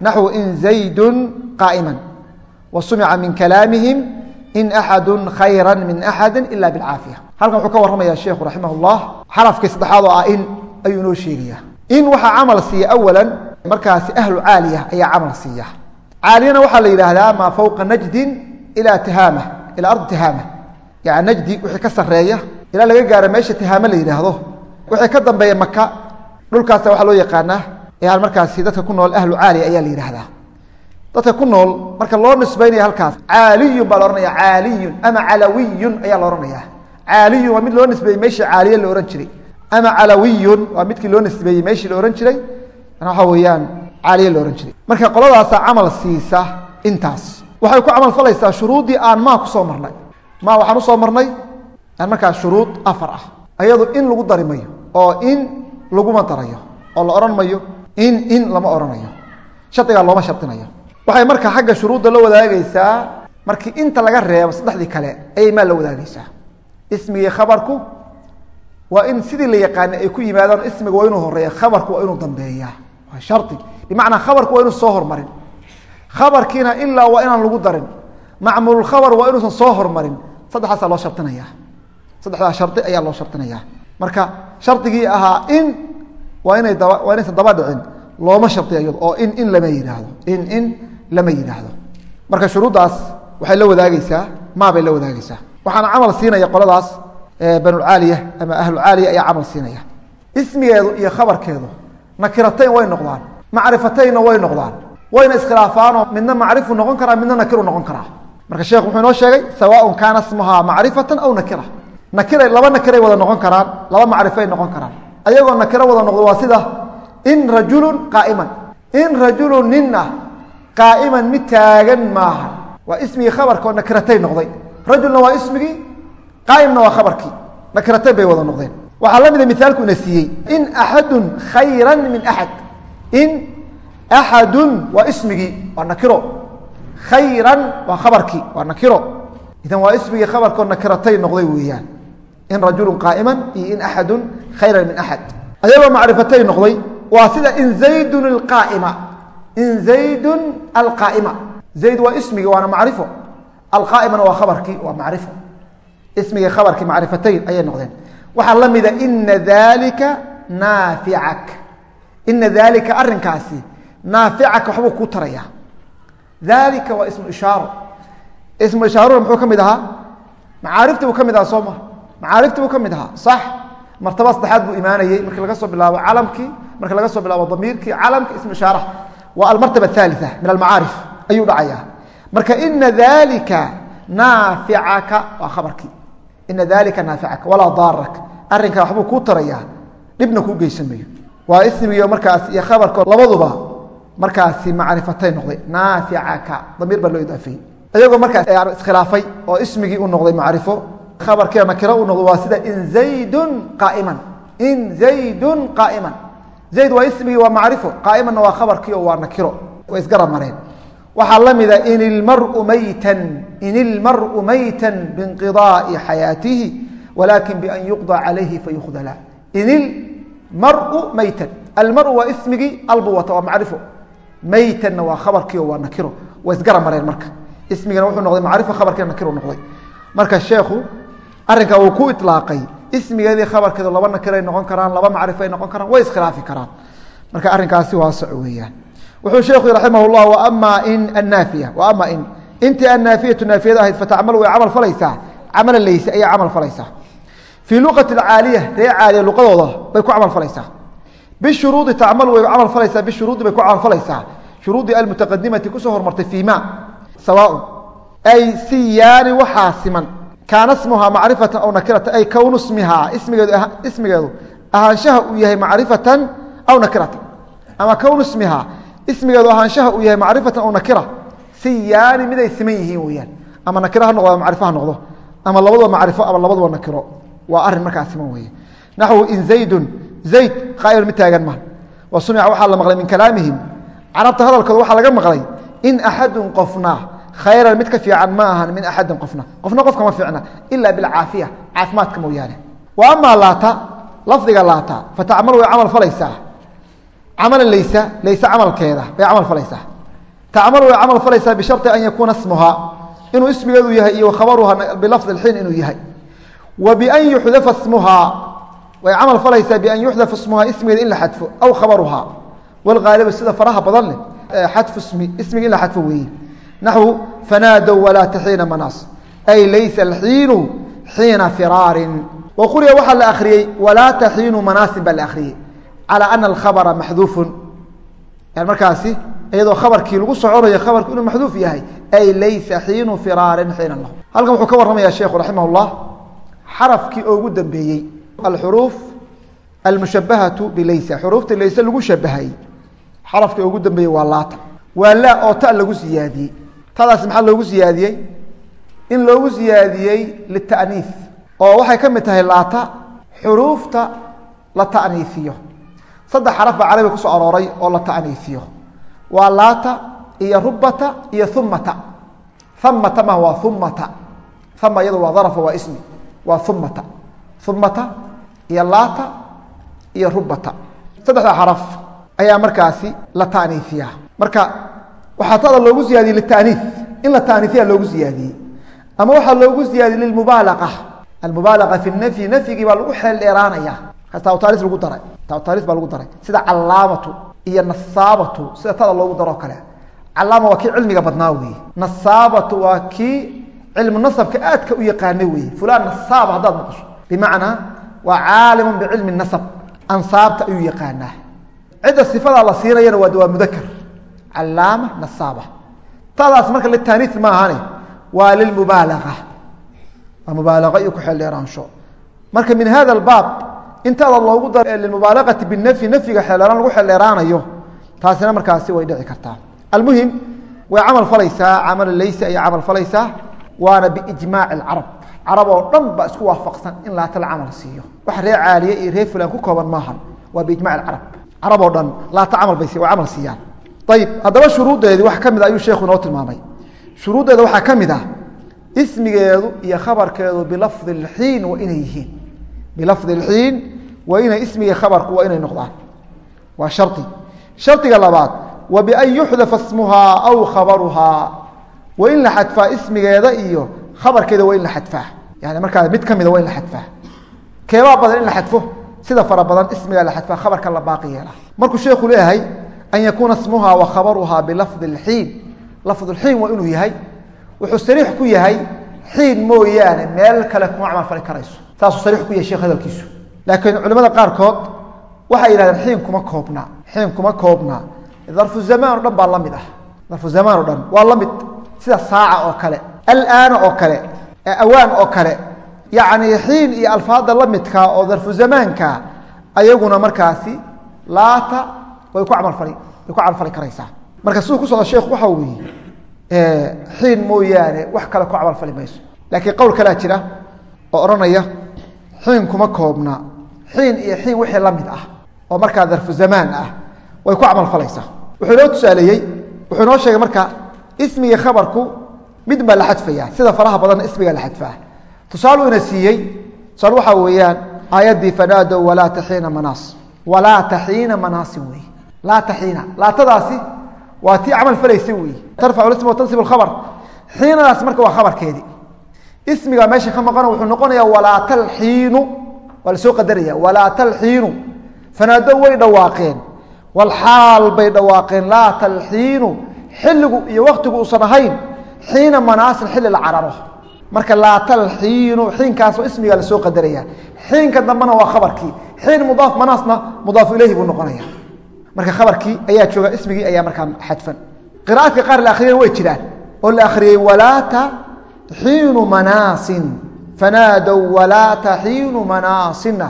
naxwu in zaydun qaa'ima wa sumica min kalaamihim in axadu khayra min axadi ila bilcaafiya halkan wuxuu ka warramaya sheikhu raximah llah xarafkii saddexaad oo ah in ayuu inoo sheegaya in waxaa camal siiya awalan markaasi ahlu caaliya ayaa camal siiya caaliyana waxaa la yidhaahdaa maa fowqa najdin ila tihaama ilaa ardi tihaama. Yani najdi wixii ka sarreeya ilaa laga gaaro meesha tihaame la yidhaahdo. Wixii ka dambeeya maka dhulkaasa waxaa loo yaqaanaa yan markaasi dadka ku nool ahlu caaliya ayaa la yidhahdaa dadka ku nool marka loo nisbaynaya halkaas caaliyun baa la ohanaya caaliyun ama calawiyun ayaa la ohanaya caaliyun waa mid loo nisbeeyey meeshii caaliye la ohan jiray. Ama calawiyun waa midkii loo nisbeeyey meeshii la ohan jiray. Waxa weeyaan caaliye la ohan jiray. Marka qoladaasaa camal siisa intaas waxay ku camal falaysaa shuruuddii aan maa ku soo marnay. Maa waxaan u soo marnay? Markaa shuruud afar ah. Ayado in lagu dari mayo oo in laguma darayo oo la odhan mayo in in lama odhanayo shardigaa looma shardinayo waxay marka xagga shuruudda la wadaagaysaa markii inta laga reebo saddexdii kale ayay maa la wadaagaysaa. Ismigii khabarku waa in sidii la yaqaanay ay ku yimaadaan ismiga waa inuu horreeya khabarku waa inuu dambeeyaa. Waa shari bimacnaa khabarku waa inuu soo hormarin khabarkiina ilaa waa inaan lagu darin. Macmuulkhabar waa inuusan soo hormarin. Saddexdaasaa loo shardinaya saddexdaa shardi ayaa loo shardinaya marka shardigii ahaa in waa inay daba waa inaysan daba dhicin. Looma shardiya iyado oo in in lama yidhaahdo. In in lama yidhaahdo. Marka shuruuddaas waxay la wadaageysaa maabay la wadaageysaa waxaana camal siinaya qoladaas banulcaaliya ama ahlucaaliya ayaa camal siinaya. Ismigeedu iyo khabarkeedu nakiratayn way noqdaan. Macrifataynna way noqdaan wayna iskhilaafaanoo midna macrifu noqon karaa midna nakiru noqon karaa. Marka sheekh wuxuu inoo sheegay sawaaun kaana smuhaa macrifatan aw nakira. Nakira laba nakiray wada noqon karaan laba macrifay noqon karaan. Ayagoo nakiro wada noqdo waa sida in rajulun qaa'iman. In rajulun nin ah qaa'iman mid taagan maaha. Waa ismigii khabarka oo nakiratay noqday. Rajulna waa ismigii qaa'imna waa khabarkii. Nakiratayn bay wada noqdeen. Waxaa la mida mithaalku ina siiyey in axadun khayra min axad in axadun waa ismigii waa nakiro khayran waa khabarkii waa nakiro idan waa ismigii khabarkao nakiratay noqday weeyaan in rajulu qaa'ima iyo in axadu khayra min axad ayagoo macrifatay noqday waa sida in zaydun alqaa'ima in zaydun alqaa'ima zayd waa ismigii waana macrifo alqaa'imana waa khabarkii waa macrifo ismigii khabarkii macrifatayn ayay noqdeen waxaa la mida ina dalika naaficak ina dalika arinkaasi naaficaka waxbuu kuu taraya dalika waa ismu ishaaro ismu ishaaruna muxuu ka mid ahaa macaariftii buu ka mid ahaa soo ma macaariftii buu ka mid ahaa sax martaba saddexaad buu imaanayey markii laga soo bilaabo calamkii markii laga soo bilaabo damiirkii calamki ismu ishaaraha waa almartaba athalitha min almacaarif ayuu dhacayaa marka ina dalika naaficaka waa khabarkii ina dalika naaficaka walaa daarak arrinkaa waxbuu kuu tarayaa dhibna kuu geysan waa ismigii markaas iyo khabarko labaduba markaasi macrifatay noqday naaficaka damiir baa loo idaafeeyey iyagoo markaas iskhilaafay oo ismigii u noqday macrifo khabarkiina nakiro u noqdo waa sida in zaydun qaaiman in zaydun qaa'iman. Zayd waa ismigii waa macrifo qaa'imanna waa khabarkii oo waa nakiro way isgarab mareen waxaa la mida in ilmaru maytan in ilmaru maytan biinqidaai xayaatihi walakin bian yuqda calayhi fayukdala in ilmaru maytan almaru waa ismigii albu waa macrifo maytanna waa khabarkii oo waa nakiro way isgarab mareen marka. Ismigina wuxuu noqday macrifo khabarkiina nakiro noqday. Marka sheekhu arrinkaa uu ku ilaaqay ismigeedii khabarkeedu laba nakiray noqon karaan laba macrifo ay noqon karaan way iskhilaafi karaan. Marka arrinkaasi waa soc wuxuu sheekhu raximah llah waama in annaafiya waama in intii annaafiyatu naafiyada ahayd fatacmalu way camal falaysaa camala leyse ayay camal falaysaa. Fii luqati caaliya ree caaliya luqadooda bay ku camal falaysaa bishuruudi tacmalu way camal falaysaa bishuruudi bay ku camal falaysaa shuruudii almutaqadimati ku soo hormartay fii ma sawaaun ay siyaani waxaa siman kaana smuhaa macrifatan aw nakiratan ay kownu smihaa ismigeedu ismigeedu ahaanshaha uu yahay macrifatan aw nakiratan ama kownu smihaa ismigeedu ahaanshaha uu yahay macrifatan aw nakira siyaani miday siman yihiin weyaan ama nakira ha noqdo ama macrifo ha noqdo ama labaduba macrifo ama labaduba nakiro waa arrin markaa zayd qaa'ilun mid taagan ma. Wa sumica waxaa la maqlay min kalaamihim. Carabta hadalkooda waxaa laga maqlay in axadun qofna khayran mid ka fiican ma ahan min axadin qofna. Qofna qofka ma fiicna ila bilcaafiya caafimaadka mooyaane. Wa amaa laata lafdiga laata fatacmal way camal falaysaa. Camalan laysa layse camalkeeda bay camal falaysaa. Tacmal way camal falaysaa bishari an yakuuna smuha inuu ismigeedu yahay iyo khabaruha bilafdi xiin inuu yahay. Wa bian yuxdafa smuhaa way camal falaysaa bian yuxdafa smuhaa ismigeeda in la xadfo aw khabaruhaa. Wlgaaliba sida faraha badan leh xadfu ismi ismiga in la xadfo weeye. Naxwu fanaadow walaa taxiina manaas. Ay laysa alxiinu xiina firaarin. Wa quriya waxaa la akhriyey walaa taxiinu manaasin baa la akhriyey. Calى ana alkhabra maxduufun. Yani markaasi iyadoo khabarkii lagu soconayo khabarku inuu maxduuf yahay ay laysa xiinu firaarin xiina lahu halkan wuxuu ka warramaya sheikhu raximah اllah xarafkii oo ugu dambeeyey alxuruuf almushabahatu bilaysa xuruufta layse lagu shabahay xarafkii ugu dambeeyey waa laata waa laa oo ta lagu siyaadiyey tadaasi maxaa loogu siyaadiyey in loogu siyaadiyey lita'niif oo waxay ka mid tahay laata xuruufta la ta'niifiyo saddex xaraf baa carabiga ku soo arooray oo la ta'niifiyo waa laata iyo rubata iyo humata hamata ma waa humata hama iyadu waa darafa waa ismi waa humata humata iyo laata iyo rubata saddexda xaraf ayaa markaasi la ta'niifiya. Marka waxaa tada loogu siyaadiyey lita'niif in la ta'niifiya loogu siyaadiyey. Ama waxaa loogu siyaadiyey lilmubaalaqa almubaalaqa fi nafyi nafyigii baa lagu xeel dheeraanaya. Tawtaris lagu daray. Tawtaris baa lagu daray. Sida calaamatu iyo nasaabatu sida tada loogu daroo kale. Calaama waa kii cilmiga badnaa weeye. Nasaabatu waa kii cilmu nasabka aadka u yaqaana weeye. Fulan nasaaba haddaad maqasho. Bimacnaa waa caalimun bicilmi nasab. Ansaabta ayuu yaqaanaa. Cidda sifadaa la siinayana waa waa mudakar calaama nasaaba. Tadaas marka litaniis maahane waa lilmubaalaqa waa mubaalaqa iyo ku xeel dheeraansho marka min hada albaab intaada loogu daro lilmubaalaqati binafyi nafyiga xeeldheeraan lagu xeeldheeraanayo taasina markaasi way dhici kartaa. Almuhim way camal falaysaa camal laysa ayay camal falaysaa waana biijmaaci alcarab carab oo dhan baa isku waafaqsan in laata la camal siiyo. Wax ree caaliye iyo ree fulan ku kooban maahan. Waa biijmac alcarab. Carab oo dhan laata camal bay way camal siiyaan. Ayib haddaba shuruuddeedii wax ka mid a ayuu sheekhu inoo tilmaamay. Shuruuddeeda waxaa ka mid ah ismigeedu iyo khabarkeedu bilafdi lxiin waa inay yihiin. Bilafdi lxiin waa inay ismiga khabarku waa inay noqdaan. Waa shari shardiga labaad wa bian yuxdafa smuhaa aw khabaruhaa. Waa in la xadfaa ismigeeda iyo khabarkeeda waa in la xadfaa. Yani markaa mid ka mida waa in la xadfaa. Keebaa badan in la xadfo sida fara badan ismigaa la xadfaa khabarka la baaqi yeela markuu sheekhu leeyahay an yakuuna smuhaa wa khabaruhaa bilafdi lxiin lafdu lxiin waa inuu yahay. Wuxuu sariix ku yahay xiin mooyaane meel kale kuma camal fali karayso. Saasuu sariix ku yahay sheekh hadalkiisu. Laakiin culimada qaarkood waxay yidhahdeen xiin kuma koobna xiin kuma koobna. Darfu zamaan o dhan baa la mid ah. Darfu zamaan o dhan waa la mid sida saaca oo kale alaana oo kale awaan oo kale yacni xiin iyo alfaada la midkaa oo darfu zamaanka ayaguna markaasi laata way ku camalfali way ku camalfali karaysaa. Marka siduu ku socda sheekhu waxa weeye xiin mooyaane wax kale ku camalfali mayso. Laakiin qowl kalea jira oo odhanaya xiin kuma koobna xiin iyo xiin wixii la mid ah oo markaa darfu zamaan ah way ku camalfalaysaa wuxuu inoo tusaaleeyey wuxuu inoo sheegay marka ismiga khabarku mid baa la xadfaya sida faraha badanna ismigaa la xadfaa. Tusaalu ina siiyey tusaale waxaa weeyaan aayaddii fanaadow walaa taxiina manaas. Walaa taxiina manaasin wey laa taxiina. Laatadaasi waa tii camal falaysa wey tarfacu ism watansib khabar. Xiinadaas marka waa khabarkeedii ismiga meesha ka maqano wuxuu noqonayaa walaa talxiinu. Waa la soo qadaraya walaa talxiinu. Fanaadow way dhawaaqeen. Walxaal bay dhawaaqeen laa talxiinu. Xilligu iyo waktigu uusan ahayn xiina manaasin xilli la cararo. Marka laa talxiinu xiinkaasoo ismiga la soo qadaraya. Xiinka dambena waa khabarkii xiin mudaaf manaasna mudaafu ileyhi buu noqonaya. Marka khabarkii ayaa jooga ismigii ayaa markaa xadfan. Qira'aadka qaar la akhriyana way jiraan. Oo la akhriyey walaa taxiinu manaasin. Fanaadow walaa taxiinu manaasina.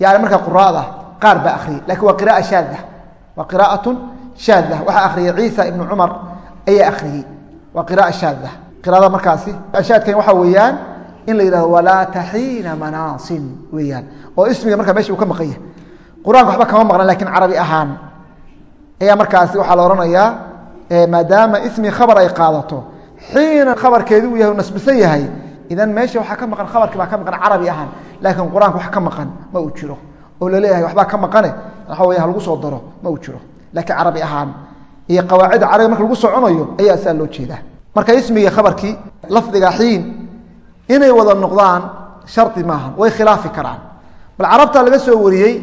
Yani markaa quraada qaar baa akhriyey laakiin waa qira'a shaada waa qira'atun shaada waxaa akhriyey ciisa ibnu cumar ayaa akhriyey waa qira'a shaada qiraada markaasi shaadkan waxaa weeyaan in la yihahdo walaata xiina manaasin weeyaan. Oo ismiga markaa meesha uu ka maqan yahay. Qur'aanka waxba kama maqlan laakiin carabi ahaan ayaa markaasi waxaa la ohanayaa maadaama ismi khabar ay qaadato xiina khabarkeedi uu yahay nasbisan yahay idan meesha waxaa ka maqan khabarkii baa ka maqan carabi ahaan. Laakiin qur'aanka wax ka maqan ma uu jiro. Oo la leeyahay waxbaa ka maqane waxa wey halagu soo daro ma uu jiro. Laakiin carabi ahaan iyo qawaacidda carabiga marka lagu soconayo ayaa saa loo jeedaa. Marka ismigii khabarkii lafdiga xiin inay wada noqdaan shardi maaha way khilaafi karaan. Bal carabta laga soo wariyey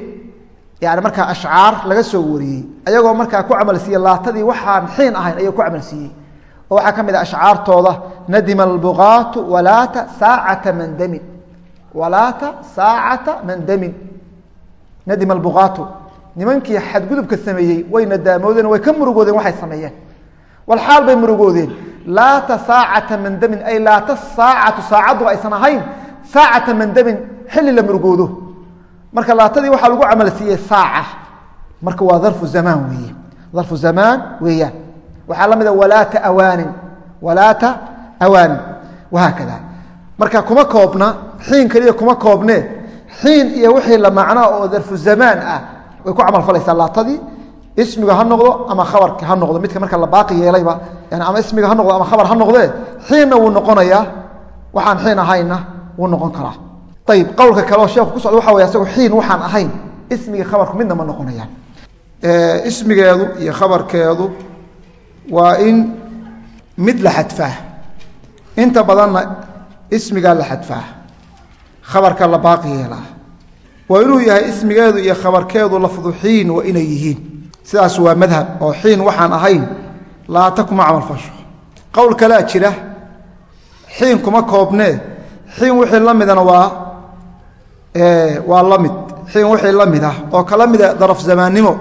yani markaa ashcaar laga soo wariyey ayagoo markaa ku camal laatadii waxaan xiin ahayn ayuu ku camal oo waxaa ka mid a ashcaartooda nadima albuqaatu walaata saacata mandamin walaata saacata mandamin nadima albuqaatu nimankii xadgudubka sameeyey way nadaamoodeen way ka murugoodeen waxay sameeyeen. Walxaal bay murugoodeen. Laata saacata mandamin ay laata saacatu saacaddu aysan ahayn. Saacata mandamin xilli la murugoodo. Marka laatadii waxaa lagu camal saaca. Marka waa darfu zamaan weeye. Darfu zamaan weeyaan. Waxaa la mida walaata awaanin. Walaata awaanin. Wahaakada marka kuma koobna xiin keliya kuma koobne. Xiin iyo wixii la macnaa oo darfu zamaan ah way ku camal falaysaa laatadii ismiga ha noqdo ama khabarka ha noqdo. Midka marka la baaqi yeelayba ama ismiga ha noqdo ama khabar ha noqdee xiinna wuu noqonayaa. Waxaan xiin ahayna wuu noqon karaa. Ayib qowlka kaleo sheeku ku socda waxa wey asagoo xiin waxaan ahayn. Ismigii khabarku midna ma noqonayaan ismigeedu iyo khabarkeedu waa in mid la xadfaa. Inta badanna ismigaa la xadfaa. Khabarka la baaqi yeelaa waa inuu yahay ismigeedu iyo khabarkeedu lafdu xiin waa inay yihiin. Sidaas waa madhab oo xiin waxaan ahayn. Laata kuma camal fasho qowl kalea jira. Xiin kuma koobnee xiin wixii la midana waa waa la mid. Xiin wixii la mid ah oo kala mida daraf zamaannimo.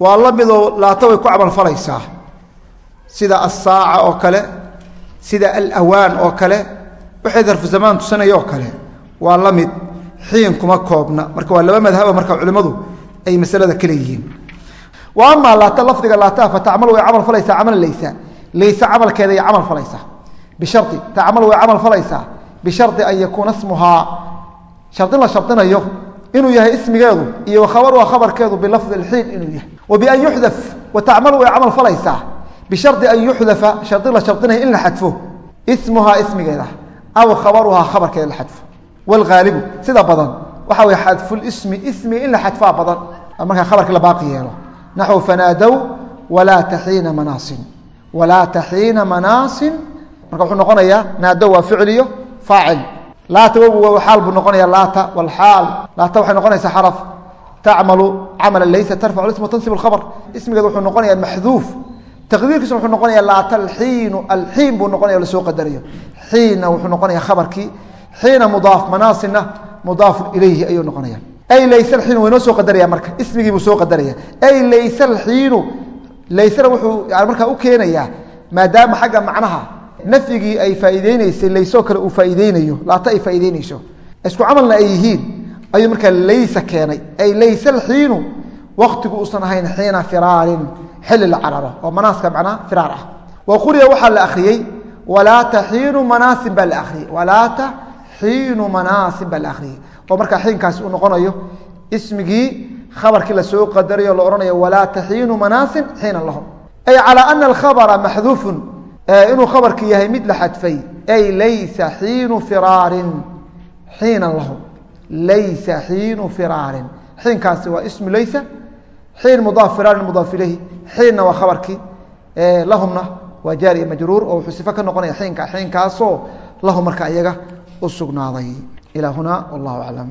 Waa la midoo laata way ku camalfalaysaa sida asaaca oo kale sida alawaan oo kale waxay darfu zamaan tusanaya oo kale waa la mid xiin kuma koobna. Marka waa laba madhaba marka culimmadu ay masalada kale yihiin wa laata lafdiga laata fa way camal falaysaa camal laysa laysa camalkeeda ay camal falaysaa. Bishari tacmal way camal falaysaa. Bishari an yakuuna smuhaa shardin la shardinayo inuu yahay ismigeedu iyo wakhabaruha khabarkeedu bilafdi اxiin inuu yahay. Wa yuxdaf wa way camal falaysaa. Bishardi an yuxdafa shardin la shardinayo in la xadfo. Ismuhaa ismigeeda aw khabaruhaa khabarkeeda la xadfo wاlhaalibu sida badan waxa way xadfulismi ismiga in la xadfaa badan markaa khabarkii la baaqi yeelo naxو fanaadow walaa taxiina manaasin walaa taxiina manaasin marka wuxuu noqonayaa naadow waa ficiliyo faacil laata w xaal buu noqonaya laata wlxaal laata waxay noqonaysaa xaraf tacmalu camala laysa tarfacu isma tansib اkhabr ismigeeda wuxuu noqonaya maxduuf taqdiirkiisa wuxuu noqonaya laata alxiinu alxiin buu noqonaya lasoo qadarayo xiinna wuxuu noqonaya khabarkii xiina mudaaf manaasinna mudaafun ilayhi ayuu noqonaya ay layse alxiinu waynoo soo qadaraya marka ismigii buu soo qadaraya. Ay layse alxiinu laysena wuxuu markaa u keenayaa maadaama xagga macnaha nafyigii ay faa'iideyneysay laysoo kale uu faa'iideynayo laata ay faa'iideyneyso isku camalna ay yihiin ayuu markaa laysa keenay. Ay layse alxiinu waktigu uusan ahayn xiina firaarin xilli la cararo oo manaaska macnaa firaar ah. Wa quriya waxaa la akhriyey walaata xiinu manaasin baa la akhriyey walaata xiinu manaasin baa la akhriyey oo markaa xiinkaasi uu noqonayo ismigii khabarkii la soo qadarayo la ohanayo walaa taxiinu manaasin xiina lahum. Ay calaa ana alkhabara maxduufun inuu khabarkii yahay mid la xadfay ay laysa xiinu firaarin xiina lahum. Laysa xiinu firaarin. Xiinkaasi waa ismu laysa xiin mudaaf firaarin mudaaf ilayhi. Xiinna waa khabarkii lahumna waa jaari majruur oo wuxuu sifo ka noqonaya xiinka. Xiinkaasoo lahum marka iyaga u sugnaaday ilaa huna wallahu aclam